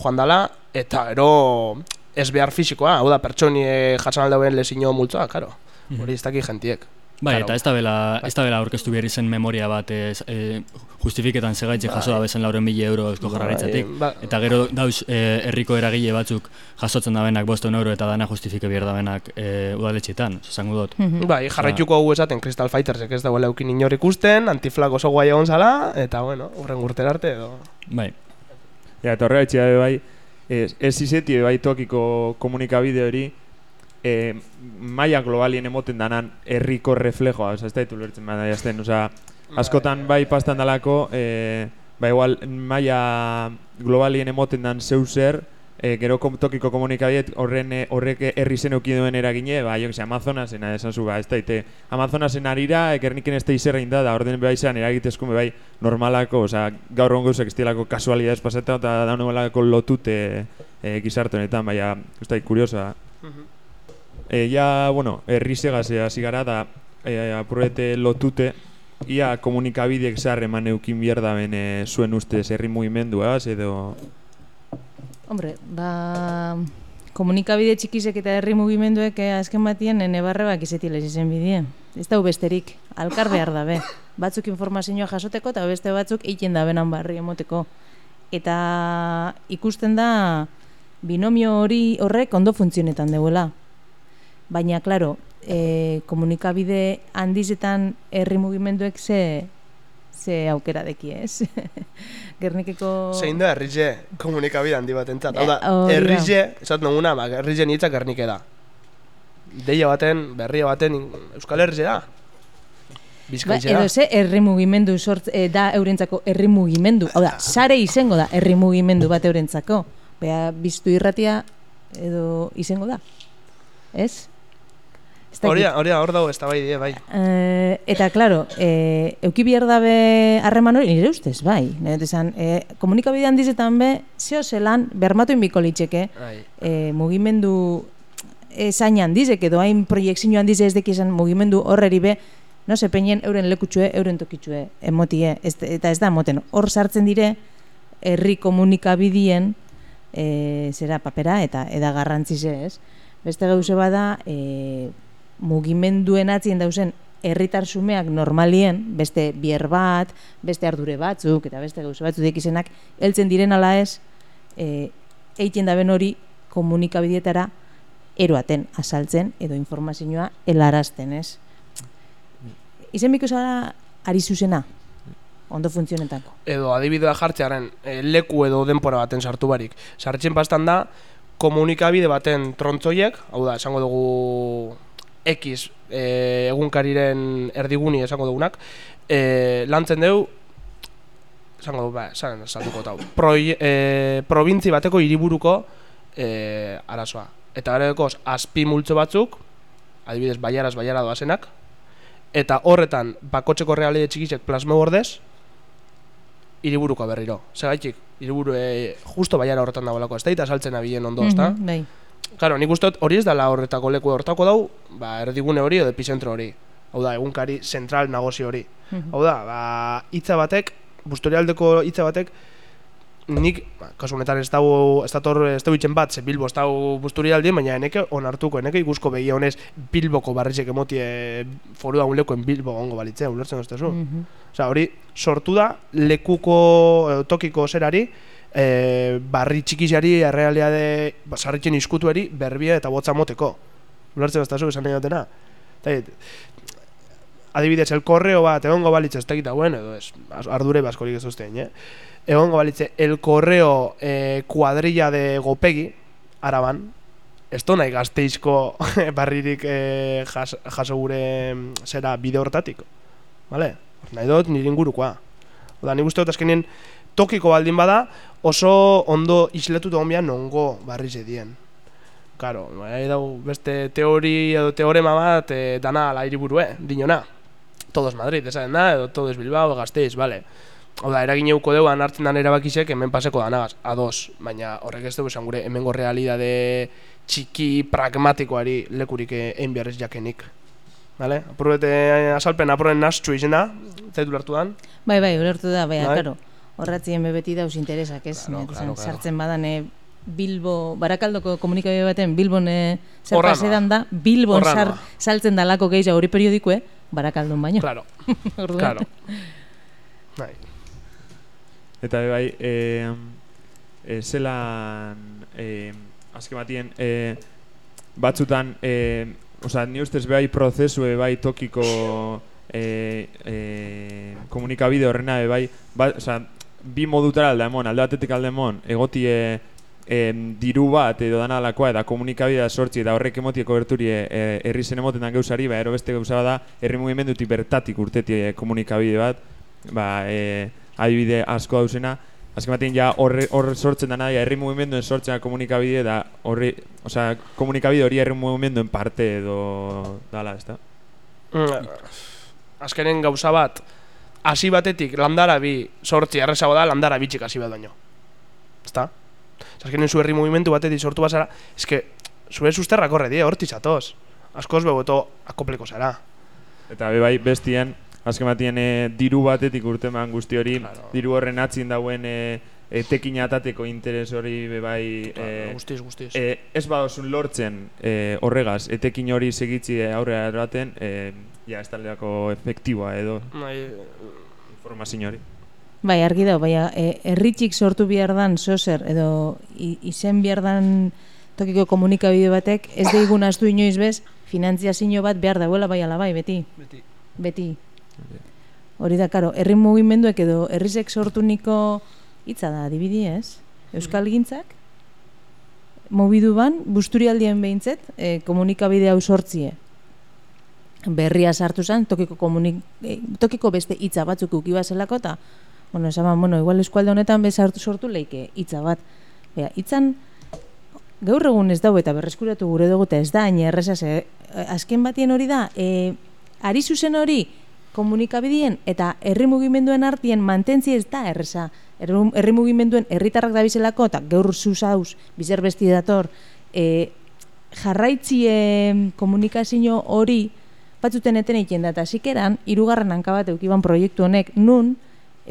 joan dala, eta ero ez behar fisikoa, hau da, pertsoni jatzen aldauen lezino multzoa, karo. Hori ez daki jentiek. Bai, Claro. eta ez da bela, ez da bela aurkeztu behar izen memoria bat ez, e, justifiketan segaitxe jaso da bezen lauren mila euro eusko jarraritzatik. Bai, ba- Eta gero dauz e, herriko eragile batzuk jasotzen dabenak bosten euro eta dana justifike behar dabenak e, udaletxetan, esango dut. Mhm. Bai, jarraituko hau esaten Crystal Fightersek ez dagoela eukin inor ikusten, antiflag oso guai egon zala, eta bueno, urren urtera arte edo... Bai, Ja, eta horrela etxea bai, ez, ez izeti bai tokiko komunikabide hori, e, maia globalien emoten danan herriko reflejoa, oza, ez da ditu lertzen bada jazten, oza, askotan bai pastan dalako, e, ba igual maia globalien emoten dan zeu zer, e, gero tokiko komunikabidet horren e, horrek herri zen euki duen eragine, ba, jo Amazonasena esan zu, ba, ez daite, Amazonasen arira, ekerniken ez da izerrein da, da orden bai izan eragitezkume bai normalako, osea, gaur egon gauzak ez dielako kasualidades paseta, eta da nuelako lotute e, gizarte honetan, baina, ez da, kuriosa. E, ja, bueno, herri segaz hasi gara, da e, apurrete lotute, ia komunikabideek zahar eman eukin behar da ben e, zuen ustez herri mugimenduaz, edo... Hombre, ba, komunikabide txikisek eta herri mugimenduek eh, azken batien nene barrebak izetiela izen bidien. Ez da besterik, alkar behar dabe. Batzuk informazioa jasoteko eta beste batzuk egiten da benan barri emoteko. Eta ikusten da binomio hori horrek ondo funtzionetan deuela. Baina, klaro, e, komunikabide handizetan herri mugimenduek ze, ze aukera deki, ez? Gernikeko... Zein da herrize komunikabide handi bat entzat. Hau da, Eh, herrize, esaten duguna, ba, herrize nitzak gernike da. Deia baten, berria baten, Euskal Herrize da. Ba, edo ze herri mugimendu sort, eh, da eurentzako herri mugimendu. Hau da, sare izango da herri mugimendu bat eurentzako. Bea, biztu irratia edo izango da. Ez? Hori da, hori da, hor dago ez da bai, die, bai. Eh, eta, claro, eh, euki behar dabe harreman hori, nire ustez, bai. Nire dut esan, eh, komunikabide handizetan be, zeo zelan, bermatu inbiko litzeke, Bai. eh, mugimendu esain handizek edo hain proiektzio handize ez dekizan mugimendu horreri be, no se peinen euren lekutsue, euren tokitsue emotie, ez, eta ez da emoten. Hor sartzen dire, herri komunikabidien e, zera papera eta eda garrantzize ez. Beste gauze bada, e, mugimenduen atzien dauzen herritar sumeak normalien, beste bier bat, beste ardure batzuk, eta beste gauze batzuk izenak heltzen diren ala ez, e, eiten daben hori komunikabideetara eroaten azaltzen edo informazioa helarazten, ez? Izen biko zara ari zuzena, ondo funtzionetako. edo adibidea jartzearen e, leku edo denpora baten sartu barik. Sartzen pastan da, komunikabide baten trontzoiek, hau da, esango dugu X e, egunkariren erdiguni esango dugunak, e, lantzen dugu, esango dugu, ba, esan, saltuko tau, Proi, e, probintzi bateko hiriburuko e, arazoa. Eta garekoz, azpi multzo batzuk, adibidez, baiaraz baiara doazenak, eta horretan, bakotxeko realide txikisek plasmo ordez, hiriburuko berriro. Segaitik, hiriburu e, justo baiara horretan dagoelako, ez da, eta saltzen abilen ondo, ez da? Mhm, Bai. Claro, nik uste hori ez dela horretako leku hortako dau, ba, erdigune hori edo epizentro hori. Hau da, egunkari zentral nagozi hori. Mhm. Hau da, ba, hitza batek, busturialdeko hitza batek, nik, ba, kasu honetan ez dago, ez dator, ez dago itzen bat, ze Bilbo ez dago busturialdi, baina eneke onartuko, eneke ikusko begia honez Bilboko barrizek emotie foru da un lekuen Bilbo gongo balitzea, ulertzen ez duzu. Mhm. Osea, hori sortu da lekuko tokiko zerari, e, barri txikizari errealiade ba, sarritzen iskutuari berbia eta botza moteko. Ulertzen ez da esan nahi dutena. Eta, adibidez, el korreo bat, egongo balitz ez dakit hauen, edo ez, ardure baskorik ez duztein, eh? Egongo balitze, el correo eh, kuadrilla de gopegi, araban, ez do nahi gazteizko barririk eh, jas, jaso gure mm, zera bide hortatik. Vale? Nahi dut nire ingurukoa. Oda, nik uste dut azkenien tokiko baldin bada oso ondo isletuta onbian nongo barriz edien. Karo, nahi dau beste teori edo teorema bat eh, dana ala hiriburue, dinona. Todo es Madrid, esaten da, edo todo es Bilbao, Gasteiz, vale. Oda, eragin euko deuan hartzen dan erabakisek hemen paseko danagaz, ados. Baina horrek ez dugu esan gure hemengo realidade txiki pragmatikoari lekurik eh, egin beharrez jakenik. Vale? Apurbete azalpen apurren nastxu izena, zaitu lertu dan. Bai, bai, ulertu da, bai, Bai. karo. Horratzien bebeti dauz interesak, ez? Claro, Claro, claro. Sartzen badan, eh, Bilbo, Barakaldoko komunikabide baten, Bilbon eh, zer Horra pasedan da, Bilbon sar, saltzen dalako gehiago hori periodikoe, Barakaldon baino. Claro, Orduan. claro. Bai. Eta bai, e, e, zelan, e, azken batien, e, batzutan, e, oza, ni ustez bai prozesu bai tokiko e, e, komunikabide horrena bai, ba, oza, bi modutara alda emon, alde batetik alde emon, egotie em, diru bat edo dana alakoa eta komunikabidea sortzi eta horrek emotie koberturi e, herri zen emoten dan gauzari, ba, ero beste gauza bada, herri mugimendutik bertatik urteti e, komunikabide bat, ba, e, adibide asko dauzena, azken batean ja horre sortzen dana, ja, herri mugimenduen sortzen da komunikabide da horri, osea, komunikabide hori herri mugimenduen parte edo dala, ezta? Mm, azkenen gauza bat, hasi batetik landara bi sortzi errezago da landara bitxik hasi bat baino. Ezta? Azkenen zu herri movimentu batetik sortu bazara, eske, zure susterrak horre die, hortiz atoz. Askoz begoto akopleko zara. Eta be bai bestien, azken batean e, diru batetik urteman guzti hori, Claro. diru horren atzin dauen e, etekin atateko interes hori be bai e, guztiz, guztiz. e, ez badozun lortzen e, horregaz, etekin hori segitzi aurrera eraten, e, ja, ez taldeako efektiboa edo Bai, informazio hori. Bai, argi da, bai, e, herritxik sortu behar dan sozer, edo izen behar dan tokiko komunikabide batek, ez deigun astu inoiz bez, finantziazio bat behar dagoela bai ala bai, beti, beti. beti. Hori da, karo, herri mugimenduek edo herrizek sortu niko hitza da, adibidi ez? Euskal gintzak, mobidu ban, busturialdien behintzet, e, komunikabide hau sortzie. Berria sartu zen, tokiko, komunik, e, tokiko beste hitza batzuk ukibazelako, eta, bueno, esaban, bueno, igual eskualde honetan bez sartu sortu leike hitza bat. Bea, hitzan, gaur egun ez dago eta berreskuratu gure dugu eta ez da, hain erreza, ze, eh, azken batien hori da, e, ari zuzen hori, komunikabidien eta herri mugimenduen artien mantentzi ez da erreza. Herri mugimenduen herritarrak dabizelako eta gaur zuzauz, bizer besti dator, e, jarraitzi e, komunikazio hori batzuten eten egiten da, eta zikeran, irugarren hanka bat eukiban proiektu honek, nun,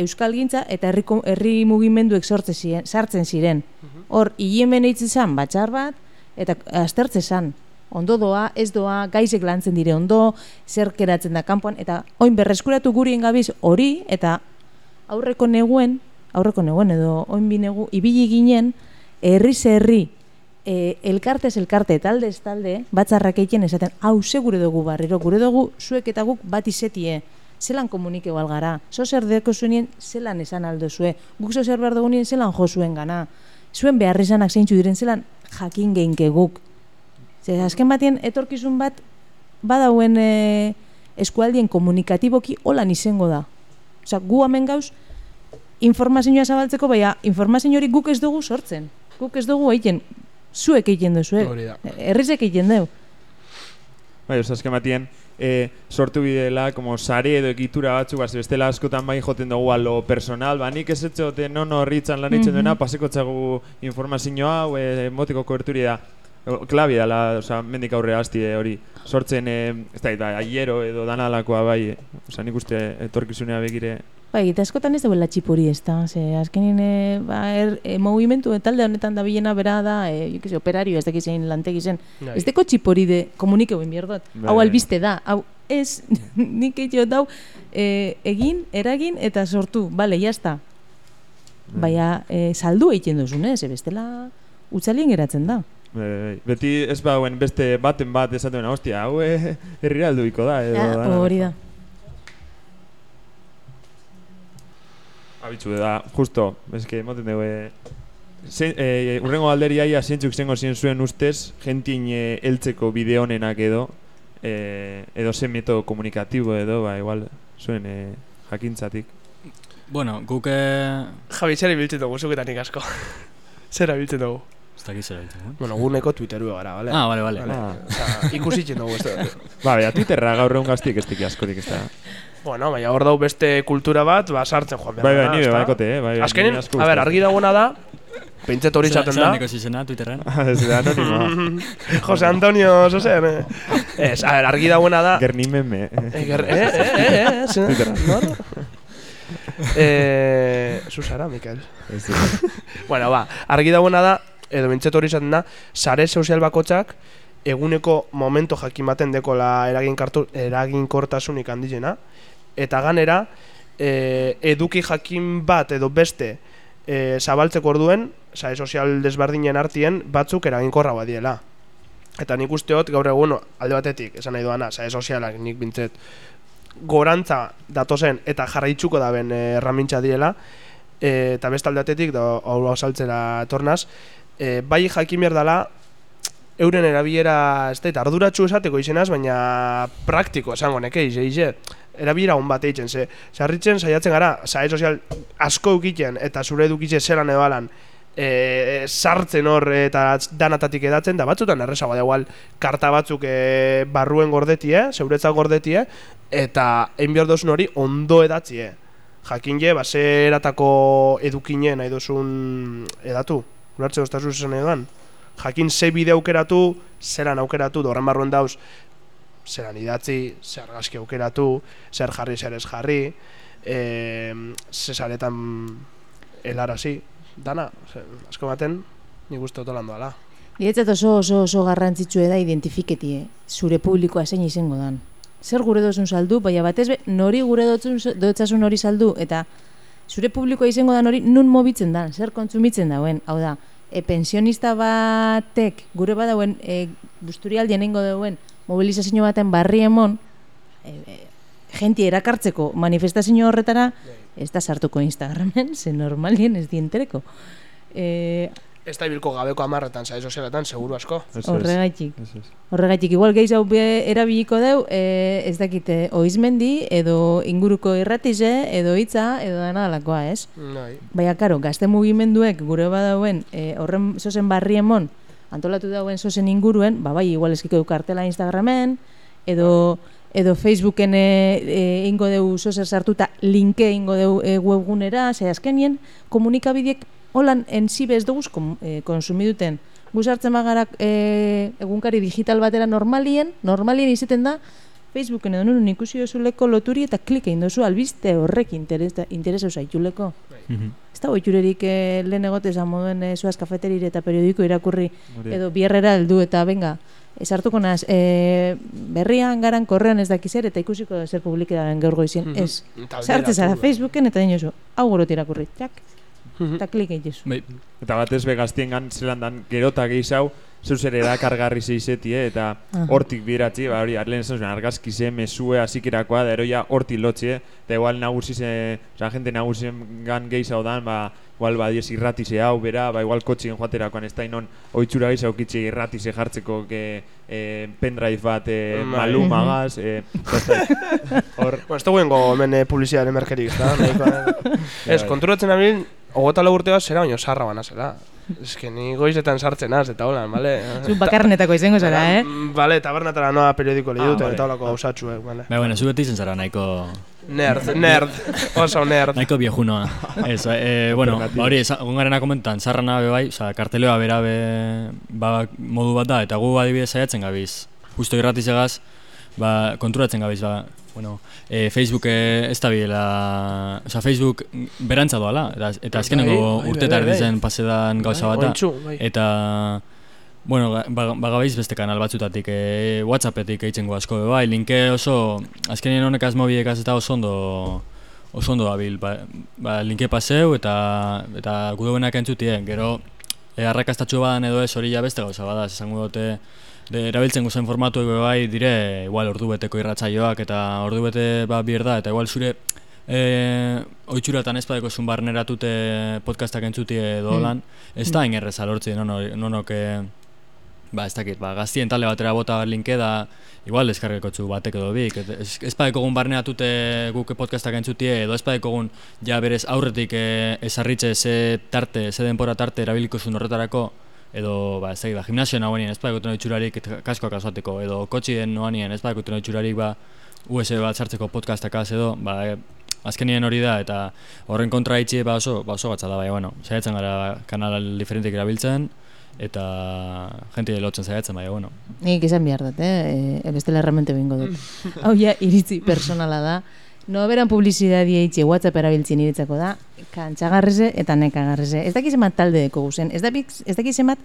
Euskalgintza eta herri, mugimenduek sortze ziren, sartzen ziren. Hor, hilemen eitz izan, batxar bat, eta aztertze zan. Ondo doa, ez doa, gaizek lantzen dire ondo, zer keratzen da kanpoan, eta oin berreskuratu gurien gabiz hori, eta aurreko neguen, aurreko neguen edo oin bi negu, ibili ginen, herri herri, e, elkartez elkarte, taldez talde, batzarrak egiten esaten, hau ze gure dugu barriro, gure dugu zuek eta guk bat izetie, zelan komunike gara, zo zer deko zuenien, zelan esan aldo zue, guk zo zer behar dugunien, zelan jo zuen gana, zuen beharri izanak zeintzu diren, zelan jakin geinke guk. Ze azken batien etorkizun bat badauen e, eskualdien komunikatiboki holan izango da. Osea, gu hemen gauz informazioa zabaltzeko, baina informazio hori guk ez dugu sortzen. Guk ez dugu egiten, zuek egiten duzu, Hori da. herrizek egiten dugu. Bai, oza, azken batien, e, sortu bidela, como sare edo egitura batzuk, baz, bestela askotan bai joten dugu alo personal, ba, nik ez etxote non horritzan lan itzen Mhm. duena, paseko txagu informazio hau, e, motiko koberturi da, klabi dela, oza, mendik aurre hasti hori, sortzen, e, ez da, da, aiero edo danalakoa bai, e, oza, nik uste etorkizunea begire, Bai, eta askotan ez duela txipuri ez da, ze azkenin e, ba, er, e, movimentu talde honetan da bilena bera da, e, jo que se, operario ez dakiz zein lantegi zen, Bai. ez deko txipori de komunike buen bierdot, Bai, hau bai. albiste da, hau ez, nik egin dau, e, egin, eragin eta sortu, bale, jazta. Baina, e, saldu egiten duzun, ez, bestela utzalien geratzen da. E, beti ez bauen beste baten bat esaten duena, hostia, hau e, herrira alduiko da, edo Ja, hori da. Abitzu da, justo, eske, moten dugu, e, Zein, e, urrengo alderia ia zeintzuk zengo zien zuen ustez, jentin e, heltzeko bide honenak edo, e, edo ze metodo komunikatibo edo, ba, igual, zuen e, jakintzatik. Bueno, guk... eh, Javi, zer ibiltzen dugu, zuketan asko. zer ibiltzen dugu. Ez dakit zera ditzen, eh? Bueno, guneko Twitteru gara, bale? Ah, bale, bale. Vale. Ah. Osea, ikusitzen dugu ez da. Ba, bera, Twitterra gaur egun gaztik ez teki askorik ez da. Bueno, baina hor dau beste kultura bat, ba, sartzen joan behar Bai, bai, nire baikote, eh? Bai, bai, Azkenin, a ber, argi dagoena da, pentset hori izaten da. Zeran ikusi zena Twitterren? Ez da, anonimoa. Jose Antonio, zozen, eh? Ez, a ber, argi dagoena da... Gerni meme. Eh, ger- eh, eh, eh, eh, eh, nor? Eh, Susara, Mikel. Ez. Bueno, ba, argi dagoena da, edo bentset hori izaten da, sare sozial bakotxak eguneko momento jakin baten dekola eraginkortasunik handizena, eta ganera, e, eduki jakin bat edo beste e, zabaltzeko orduen, sare sozial desberdinen artien batzuk eraginkorra badiela. Eta nik usteot gaur egun alde batetik, esan nahi doana, sare sozialak nik bintzet gorantza datozen eta jarraitzuko daben e, erramintza diela, e, eta beste alde batetik, da hau azaltzera etornaz, e, bai jakin behar dela, euren erabilera, ez da, arduratsu esateko izenaz, baina praktiko esango neke, ize, ize, erabilera hon bat eitzen, ze, sarritzen saiatzen gara, sare sozial asko eukiten, eta zure edukitze zelan edo alan, e, sartzen hor eta danatatik edatzen, da batzutan errezagoa da igual karta batzuk e, barruen gordetie, zeuretzak gordetie, eta egin behar hori ondo edatzie. Jakin je, baseratako edukine nahi dozun edatu. Ulertzen oztazu esan edan. Jakin ze bide aukeratu, zelan aukeratu, horren barruen dauz, zelan idatzi, zer argazki aukeratu, zer jarri, zer ez jarri, e, ze saretan helarazi, dana, asko baten, nik uste otolan doala. Niretzat oso oso oso garrantzitsue da identifiketie, zure publikoa zein izango dan. Zer gure dozun saldu, baina batez be, nori gure dotzun, dotzasun hori saldu, eta zure publikoa izango dan hori nun mobitzen dan, zer kontsumitzen dauen, hau da, e, pensionista batek gure badauen e, busturialdien eingo dauen mobilizazio baten barri emon, e, e, jenti erakartzeko manifestazio horretara, ez da sartuko Instagramen, ze normalien ez dientereko. E, Ez da ibilko gabeko amarretan, sare sozialetan, seguru asko. Horregaitik. Horregatik, igual gehiz hau erabiliko deu, e, ez dakite, oizmendi, edo inguruko irratize, edo hitza, edo dena dalakoa, ez? Bai. Baina, karo, gazte mugimenduek gure badauen, e, horren zozen barri emon, antolatu dauen zozen inguruen, ba, bai, igual eskiko du kartela Instagramen, edo edo Facebooken e, e, ingo deu zozer sartuta linke ingo deu e, webgunera, ze azkenien komunikabideek holan enzibe ez dugu kom, e, konsumiduten. Gu sartzen bagara e, egunkari digital batera normalien, normalien izaten da, Facebooken edo nuen ikusi dozuleko loturi eta klik egin dozu albiste horrek interesa, interesa zaituleko. Mhm. Ez da oitzurerik eh, lehen egote esan moduen eh, zuaz kafeterire eta periodiko irakurri Hori. edo bierrera heldu eta benga, esartuko naz, e, berrian garan korrean ez dakiz zer eta ikusiko zer publikaren gaur goizien, Mhm. ez. Sartze zara Facebooken eta dinozu, hau gorot irakurri, txak. Eta klik egitezu. Bai, Eta batez be gaztiengan zelan dan gerota gehiago, zeu zer erakargarri zeizeti, eh? eta hortik biratzi, ba hori, arlen esan zuen, argazki ze, mesue, azikerakoa, da eroia hortik lotzi, eh? eta igual nagusi ze, oza, gente nagusien gan gehiago dan, ba, igual badiez irratize hau, bera, ba, igual kotxien joaterakoan ez da inon, oitxura gehiago kitxe irratize jartzeko ke, eh, pendrive bat eh, Bai. malumagaz, eh, eta ez da, hor, Bueno, ez dagoen hemen eh, publizidaren merkerik, ez da? Nahikoa- Ez, konturatzen abil, ogota lau urte bat zera baino sarra bana zela. Ez que ni goizetan sartzen az, eta hola, bale? Zu bakarrenetako izango zara, eh? Mm, Bale, tabernatara noa periodiko lehi Ah, dute, vale. eta holako gauzatxuek, bale? Bai, bueno, zu beti izen zara nahiko, Nerd, nerd, oso nerd. nahiko viejunoa. Ez, eh, bueno, Alternatiba. ba hori, esa- egon garena komentan, zarrana be bai, oza, karteloa bera be, ba, modu bat da, eta gu adibidez saiatzen gabiz, justo irratizegaz, ba, konturatzen gabiz, ba, bueno, eh, Facebook eh, ez da biela, oza, Facebook berantza doala, eta, eta Bai, urtetar bai, bai. dizen pasedan gauza bat. Eta bueno, ga- ba, bagabeiz beste kanal batzutatik, e, Whatsappetik eitzen gu asko. Bai, linke oso azkenien honek asmobiek eta oso ondo oso ondo dabil, ba, ba linke paseu eta eta gudobenak entzutie, gero e, arrakastatxu badan edo ez hori ja beste gauza bada, esango dute de, erabiltzen guzen formatu ebe bai dire igual ordu beteko irratsaioak eta ordu bete ba bier da eta igual zure e, oitxuratan ez badeko zun barneratute podcastak entzuti edo Mm. lan, ez da ingerreza lortzi, nono, nonok, e, ba, ez dakit, ba, gaztien talde batera bota linke da, igual deskargekotzu batek edo bik, et, ez, ez badekogun barneratute guk podcastak entzutie, edo ez badekogun ja berez aurretik e, esarritze ze tarte, ze denpora tarte erabiliko zuen horretarako, edo, ba, ez ba, gimnasio nagoenien ez badekoten itxurarik kaskoak azateko, edo kotxien noanien ez badekoten itxurarik, ba, USB bat sartzeko podcastakaz edo, ba, e, azkenien hori da, eta horren kontra itxi ba oso, ba oso batza da, baina, bueno, saiatzen gara kanal diferentik erabiltzen, eta jente lotzen saiatzen, baina, bueno. Nik esan behar dut, eh? e, bestela erramente bingo dut. Hau ja, iritzi personala da. No beran publizidadia itxe WhatsApp erabiltzen iritzako da, kantxagarreze eta nekagarreze. Ez dakiz emat talde deko guzen, ez, dakiz, ez dakiz emat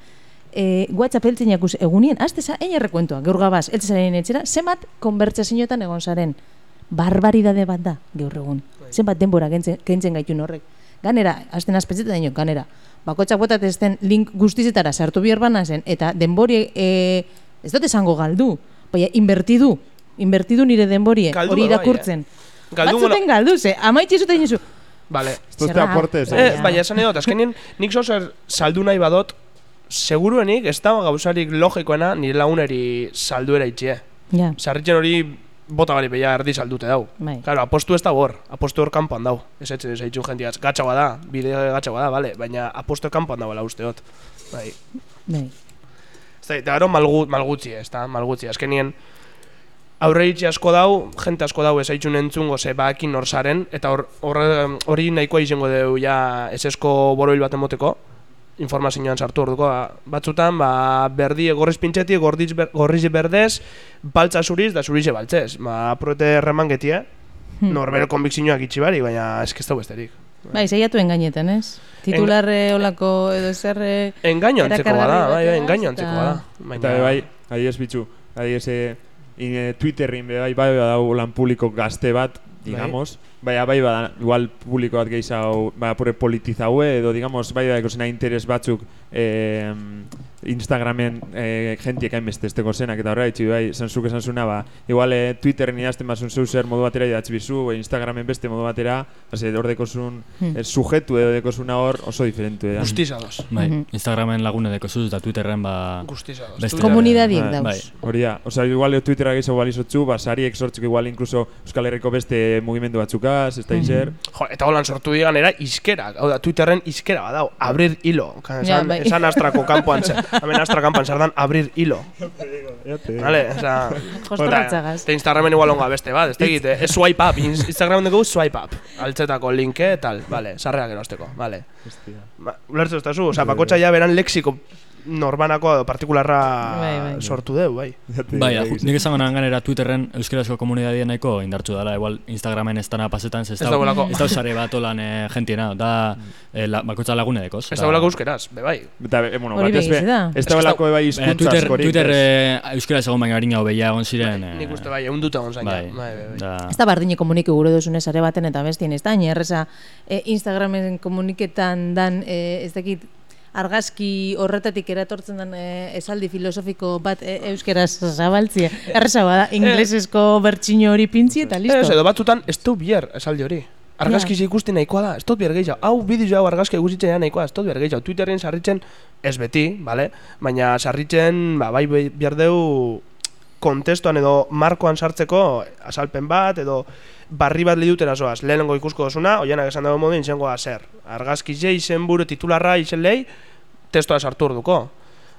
e, WhatsApp eltzen jakuz egunien, azte za, egin errekuentua, gaur gabaz, eltzen zaren etxera, zemat konbertsazioetan egon zaren. Barbaridade bat da, gaur egun. Zenbat denbora kentzen, kentzen gaitun horrek. Ganera, azten azpetzeta daño, ganera. Bakotxak botat ezten link guztizetara sartu bihar zen, eta denbori, e, ez dut esango galdu, baina inbertidu, inbertidu nire denborie, hori bai, eh. irakurtzen. Galdu Batzuten galdu, ze, amaitxe zuten nizu. Vale. Esto te aportes, Bai. Eh, baina esan edot, azkenien nik zozer saldu nahi badot, seguruenik ez da gauzarik logikoena nire laguneri salduera itxie. Ja, Sarritzen hori bota bari peia erdi saldute dau. bai. Claro, apostu ez da hor, apostu hor kanpoan dau. Ez etxe ez eitxun jentiaz, gatxagoa da, bide gatxagoa da, bale, baina apostu kanpoan dagoela usteot. Bai. bai. Ez da, eta gero malgu, malgutzi, ez da, malgutzi. Azkenien, aurre itxi asko dau, jente asko dau ez eitxun entzungo ze bakin hor eta hor- hor- hori nahikoa izango deu ja esesko boroil bat emoteko, informazioan sartu orduko ba, batzutan ba, berdi gorriz pintxeti, gordiz ber, gorriz berdez, baltza zuriz da zurize baltzez. Ba, aproete reman getie, Hmm. norbere konbikzioak itxi bari, baina esk ez dago besterik. Bai, saiatu engainetan, ez? Titularre olako edo zerre... Engaino antzekoa da, bai, bai, engaino antzekoa da. Baina, Eta bai, adiez bitxu, adiez e, in, e, Twitterrin be bai, bai badau lan publiko gazte bat, digamos, bai, bai, bada, igual publiko bat gehiago, bai, apure politizaue, edo, digamos, bai, bai, zena interes batzuk eh, Instagramen eh, jentiek hainbeste esteko zenak, eta horra itxi, bai, zanzuk esan zuna, ba, igual eh, Twitterren idazten bazun zeu zer modu batera idatzi bizu, e, Instagramen beste modu batera, hase, hor dekozun, Hmm. eh, sujetu edo dekozuna hor oso diferentu, eh? Guztizadoz. Bai, Mhm. Instagramen lagune deko zuz, eta Twitterren ba... Guztizadoz. Beste- Komunidadiek Bai, dauz. bai. Hori da, osea, igual Twitterra gehiago balizotzu, ba, sariek sortzuk igual incluso Euskal Herriko beste mugimendu batzukaz, ez da izer. Jo, eta holan sortu digan era iskerak, hau da, Twitterren iskera badau, abrir hilo. Ja, Esan, bai. esan astrako kanpoan, zer, hemen astra kanpoan zer dan abrir hilo. Vale, oza... Jostorratzagaz. Eta Instagramen igual onga beste bat, ez tegit, eh? swipe up, Ins- Instagramen dugu swipe up. Altzetako linke, tal, vale, sarreak erosteko, vale. Ba, Ulertzen ez da zu, oza, bakotxa ja beran lexiko norbanako edo partikularra Bai, bai. sortu deu, bai. Bai, ju- nik esango nahan ganera Twitterren euskarazko komunidadien nahiko indartzu dela, igual Instagramen ez dana pasetan, ez Ez dagoelako. ez da sare bat olan e, jentiena, da e, la, bakotza lagune dekoz. Ez da bolako euskeraz, be bai. Eta, e, bueno, be, begiz da. ez da belako bai Eh, hizkuntza Twitter, askorik. Twitter ez. e, euskaraz egon baina harin hau behia egon ziren. Bai, eh, Nik uste bai, egun dute egon zaina. Bai, Bai, bai, bai. da, Ez da bardine komunike gure duzunez are baten eta bestien, ez da, hain erreza e, Instagramen komuniketan dan, e, ez dakit, argazki horretatik eratortzen den e, esaldi filosofiko bat e, euskeraz zabaltzia. Erreza bada, inglesezko bertxino hori pintzi eta listo. Ez, edo batzutan ez du bier esaldi hori. Argazki ikusti nahikoa da, ez dut bier gehiago. Hau bideo hau argazki ikusitzen nahikoa, ez dut bier gehiago. Twitterren sarritzen ez beti, bale? Baina sarritzen, ba, bai- behar deu kontestuan edo markoan sartzeko azalpen bat edo barri bat lehidutera zoaz. Lehenengo ikusko dozuna, oianak esan dago modu intzengoa zer. Argazki ze izen buru titularra izen lehi, testoa sartu orduko.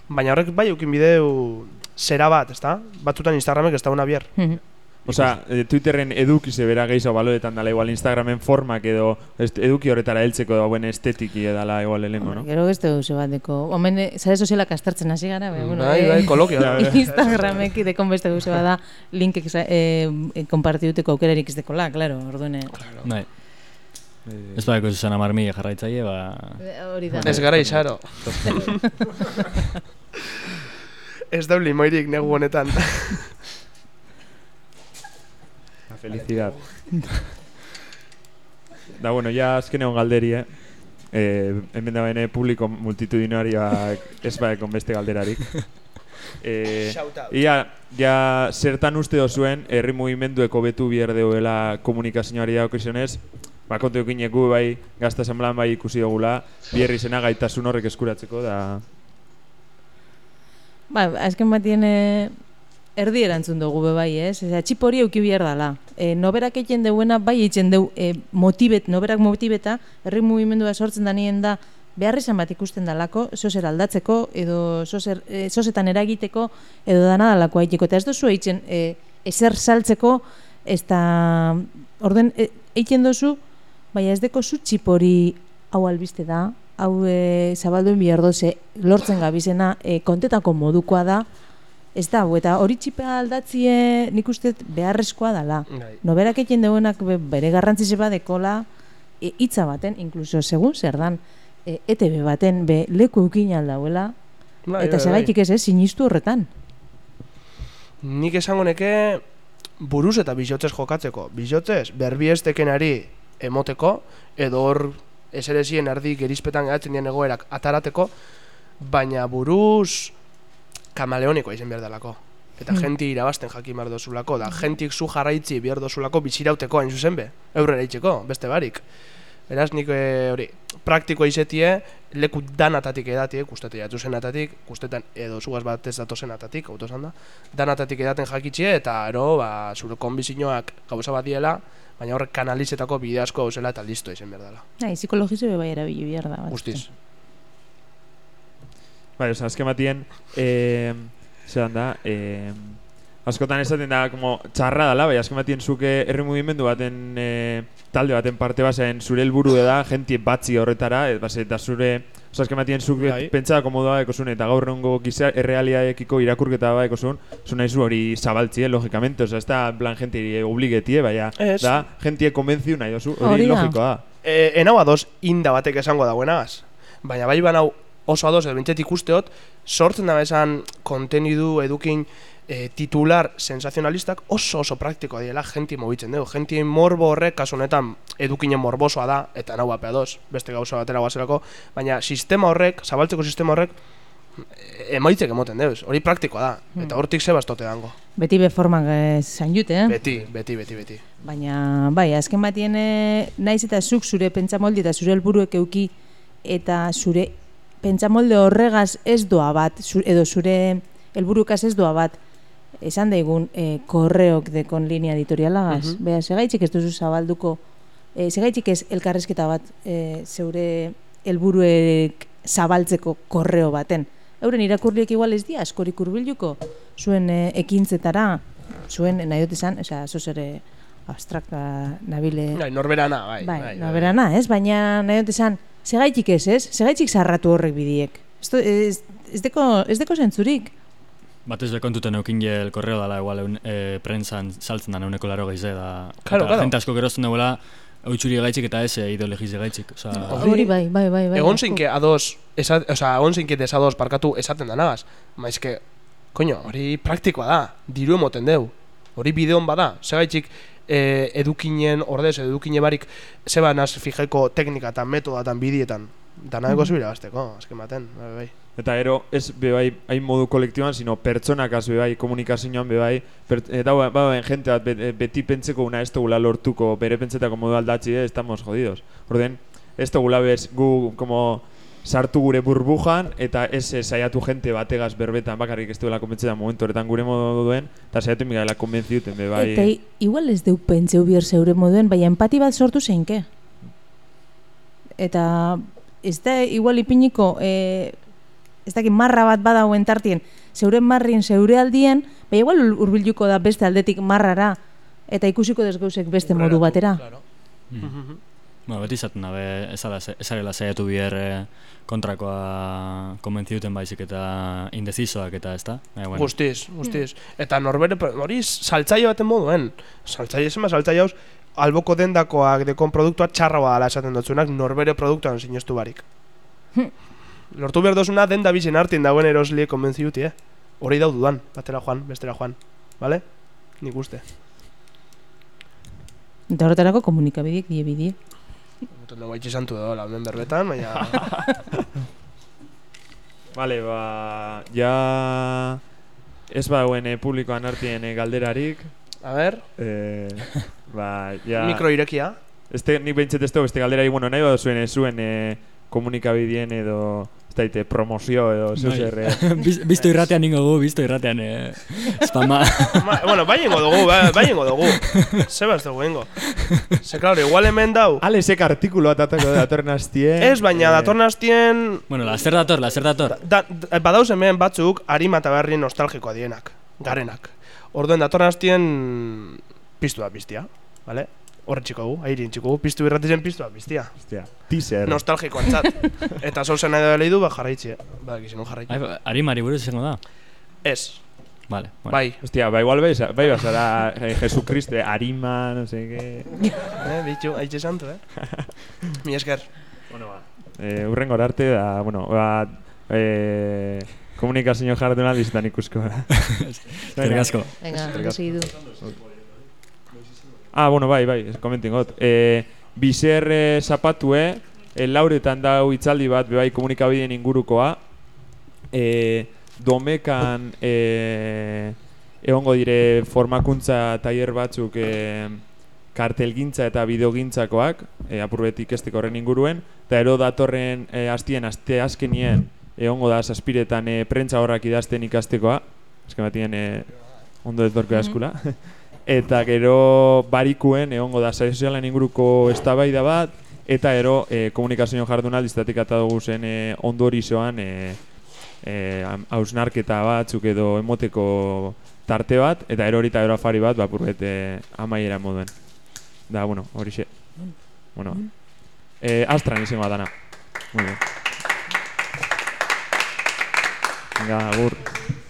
Baina horrek bai eukin bideu zera bat, ezta? Batzutan Instagramek ez da bier. Mhm. Osea, eh, Twitterren eduki ze bera gehiago baloetan dala igual Instagramen formak edo eduki horretara heltzeko dauen estetiki edala igual lehengo, no? Gero beste duzu bateko. Omen, eh, sare sozialak astartzen hasi gara, bai, bueno, Bai, eh, bai, kolokio da. Instagramek dekon beste duzu bada linkek eh, konpartiduteko aukerarik ez dekola, claro, orduen. bai. Ez badeko zuzan amar mila jarraitzaile, ba... Hori da. Ez gara izaro. Ez da limoirik negu honetan. La felicidad. da, bueno, ya azken egon galderi, eh? eh hemen da bene publiko multitudinarioak ez baekon beste galderarik. E, out. ia, ja, zertan uste dozuen, herri mugimendueko betu bier deuela komunikazioari daukizionez, ba, kontu eukineku bai, gazta asamblean bai ikusi dugula, bierri zena gaitasun horrek eskuratzeko, da... Ba, azken batien e, erdi erantzun dugu be bai, ez? Osea, txip hori euki behar dala. E, noberak egiten deuena bai egiten deu e, motibet, noberak motibeta, herri mugimendua sortzen da nien da, behar izan bat ikusten dalako, zozer aldatzeko, edo zozer, e, zozetan eragiteko, edo dana dalako haiteko. Eta ez duzu egiten e, ezer saltzeko, ez da, orden, e, egiten duzu, baina ez deko zu txip hori hau albiste da, hau e, zabalduen bihar doze, lortzen gabizena, e, kontetako modukoa da, ez da, hau, eta hori txipa aldatzie nik uste beharrezkoa dala. Bai. Noberak egiten duenak be- bere garrantzi badekola e, hitza baten, inkluso segun zer dan, e, ETB baten be leku eukin aldauela, Bai, eta bai, segaitik ez ez, sinistu horretan. Nik esango neke buruz eta bizotzez jokatzeko. Bizotzez, berbi ez tekenari emoteko, edo hor eserezien erdi gerizpetan geratzen dien egoerak atarateko, baina buruz kamaleonikoa izan behar delako. Eta Hmm. jenti irabazten jakin behar dozulako, da jentik zu jarraitzi behar dozulako bizirauteko hain zuzen be, eurrera itxeko, beste barik. Beraz, nik eh, hori, praktikoa izetie, leku danatatik edatie, kustetan jatu zenatatik, kustetan edo zugaz bat ez datozenatatik, autosan da, danatatik edaten jakitxie, eta ero, ba, zure konbizinoak gauza bat diela, baina horrek kanalizetako bide asko gauzela eta listo izan behar dela. Nahi, psikologizo be bai erabili behar da. Guztiz. Bai, oza, azken batien, eh, zelan da, eh, askotan esaten da, como, txarra dala, bai, azken batien zuke herri mugimendu baten, eh, talde baten parte bazen zure helburu da, jentie batzi horretara, et, base, eta zure, oza, azken batien zuke Bai. pentsa komodoa ekosun, eta gaur egungo giza errealiaekiko irakurketa ba ekosun, zu nahi zu hori zabaltzie, logikamente, oza, ez da, plan, gente obligetie, baina, Ez. da, jentie konbentziu nahi dozu, Hori hori da. logikoa da. E, enau ados inda batek esango dauenagaz. Baina bai banau oso ados, edo bintzet ikusteot, sortzen da esan kontenidu edukin e, titular sensazionalistak oso oso praktikoa diela genti mobitzen dugu. Genti morbo horrek, kasu honetan, edukinen morbosoa da, eta nau bapea doz, beste gauza batera guazelako, baina sistema horrek, zabaltzeko sistema horrek, e, emaitzek emoten deuz, hori praktikoa da, eta hortik zebastote dango. Beti be formak eh, zain jute, eh? Beti, beti, beti, beti. Baina, bai, azken batien eh, naiz eta zuk zure pentsamolde eta zure helburuek euki eta zure pentsamolde horregaz ez doa bat, edo zure helburukaz ez doa bat, esan daigun eh, korreok dekon linea editorialagaz. Mhm. Bea, segaitxik ez duzu zabalduko, eh, segaitxik ez elkarrezketa bat eh, zeure helburuek zabaltzeko korreo baten. Euren irakurliek igual ez dia askorik hurbilduko zuen eh, ekintzetara, zuen nahi dut esan, osea, zozere abstrakta nabile... Bai, norberana, bai. bai, bai, no, berana, ez? Baina nahi dut esan, segaitik ez, ez? Segaitik zarratu horrek bidiek. Ez, do- ez, ez, deko, ez deko zentzurik. Batez be kontuten eukin je el korreo dala igual eun, e, prensan saltzen da euneko laro geize da. Claro, eta claro. jente asko gerozten duela eutxuri gaitxik eta ez e, ideologize gaitxik. Osa, Hori- bai, bai, bai. bai Egon asko. zeinke ados, esa, osea, egon zeinke desados parkatu esaten danagaz. Maizke, koño, hori praktikoa da, diru emoten deu. Hori bideon bada, segaitxik e, edukinen ordez, edukine barik, zeba naz fijeko teknika eta metodatan bidietan. Danako Mhm. zubira bazteko, azken baten, bai, bai. Eta ero, ez bebai, hain modu kolektiboan, sino pertsonakaz bebai, komunikazioan bebai, per, eta ba, ba, jente bat be- beti pentseko una ez dugula lortuko bere pentsetako modu aldatzi, eh, estamos jodidos. Orden, ez dugula bez gu, como, sartu gure burbujan, eta ez saiatu jente bategaz berbetan bakarrik ez duela konbentzetan momentu horretan gure modu duen, eta saiatu migala konbentziuten bebai. Eta i- igual ez deu pentseu bier zeure moduen, baina empati bat sortu zeinke. Eta ez da igual ipiniko, e, ez dakit marra bat badauen tartien, zeure marrin, zeure aldien, baina igual ur- hurbilduko da beste aldetik marrara, eta ikusiko desgauzek beste modu batera. Claro. mm. Mhm. Bueno, beti izaten dabe, ezala, ezarela saiatu bier e, kontrakoa konbentziuten baizik eta indecisoak eta ez da. Baina, bueno, Guztiz, guztiz. Eta norbere, hori saltzaile baten moduen. Saltzaile zema, saltzaile hauz, alboko dendakoak dekon produktua txarra badala esaten dutzunak norbere produktuan sinestu barik. Hm. Lortu behar dozuna denda bizen hartin dauen eroslie konbentziuti, eh? Hori dau dudan, batera joan, bestera joan. Vale? Nik uste. Eta horretarako komunikabideek die bidie. Mutu nago itxi santu edo, hemen berbetan, baina... Vale, ba, ja ez badauen e, publikoan artien e, galderarik, A ber, e, ba, ja... mikro irekia. Este, nik behintzet ez dugu, beste galderari, bueno, nahi bat zuen, zuen e, komunikabideen edo, daite, promozio edo, zeu Bai. zer, Biz- Bizto irratean ningo gu, bizto irratean eh, spama. Ma, bueno, bai ingo dugu, bai, bai ingo dugu. Zeba ez dugu ingo. Ze, claro, igual hemen dau. Alesek artikulo bat atako datorren astien. Ez, baina eh, datorren hastien... bueno, laster dator, laster dator. Da, da, badauz hemen batzuk harima eta berri nostalgikoa dienak, garenak. Orduen datorren hastien piztu da piztia, vale? Horre txiko gu, airin txiko gu, piztu irratizen piztu da piztia. Hostia, teaser. Nostalgikoa entzat. eta zauzen nahi da lehidu, ba jarraitzi, ba, gizinu jarraitzi. Ai, Arimari buruz izango da. Ez, Vale, bueno. bai, Hostia, ba igual bai, bai basara eh, Jesucristo, eh, arima, no sé qué. eh, bitxu, haitxe santu, eh? Mi esker. Bueno, ba. Eh, urrengo arte da, bueno, ba, eh, komunikazio jarduna bizitan ikusko. Eskerrik asko. Venga, segidu. Ah, bueno, bai, bai, ez komentin got. Eh, bizer eh, zapatue, eh, lauretan dau itzaldi bat, bebai komunikabideen ingurukoa. Eh, domekan eh, egongo dire formakuntza tailer batzuk eh, kartelgintza eta bideogintzakoak, eh, apurbet ikesteko horren inguruen, eta ero datorren eh, astien, aste azkenien, egongo da zazpiretan eh, prentza horrak idazten ikastekoa, esken batien eh, ondo ez dorko eskula. eta gero barikuen egongo da sare sozialen inguruko eztabaida bat eta gero e, komunikazio jarduna listatik ata dugu zen e, ondorizoan e, e, am- hausnarketa batzuk edo emoteko tarte bat eta gero horita gero afari bat bapurbet e, amaiera moduen da bueno horixe bueno. E, astran izango da dana. Muy bien. Venga, agur.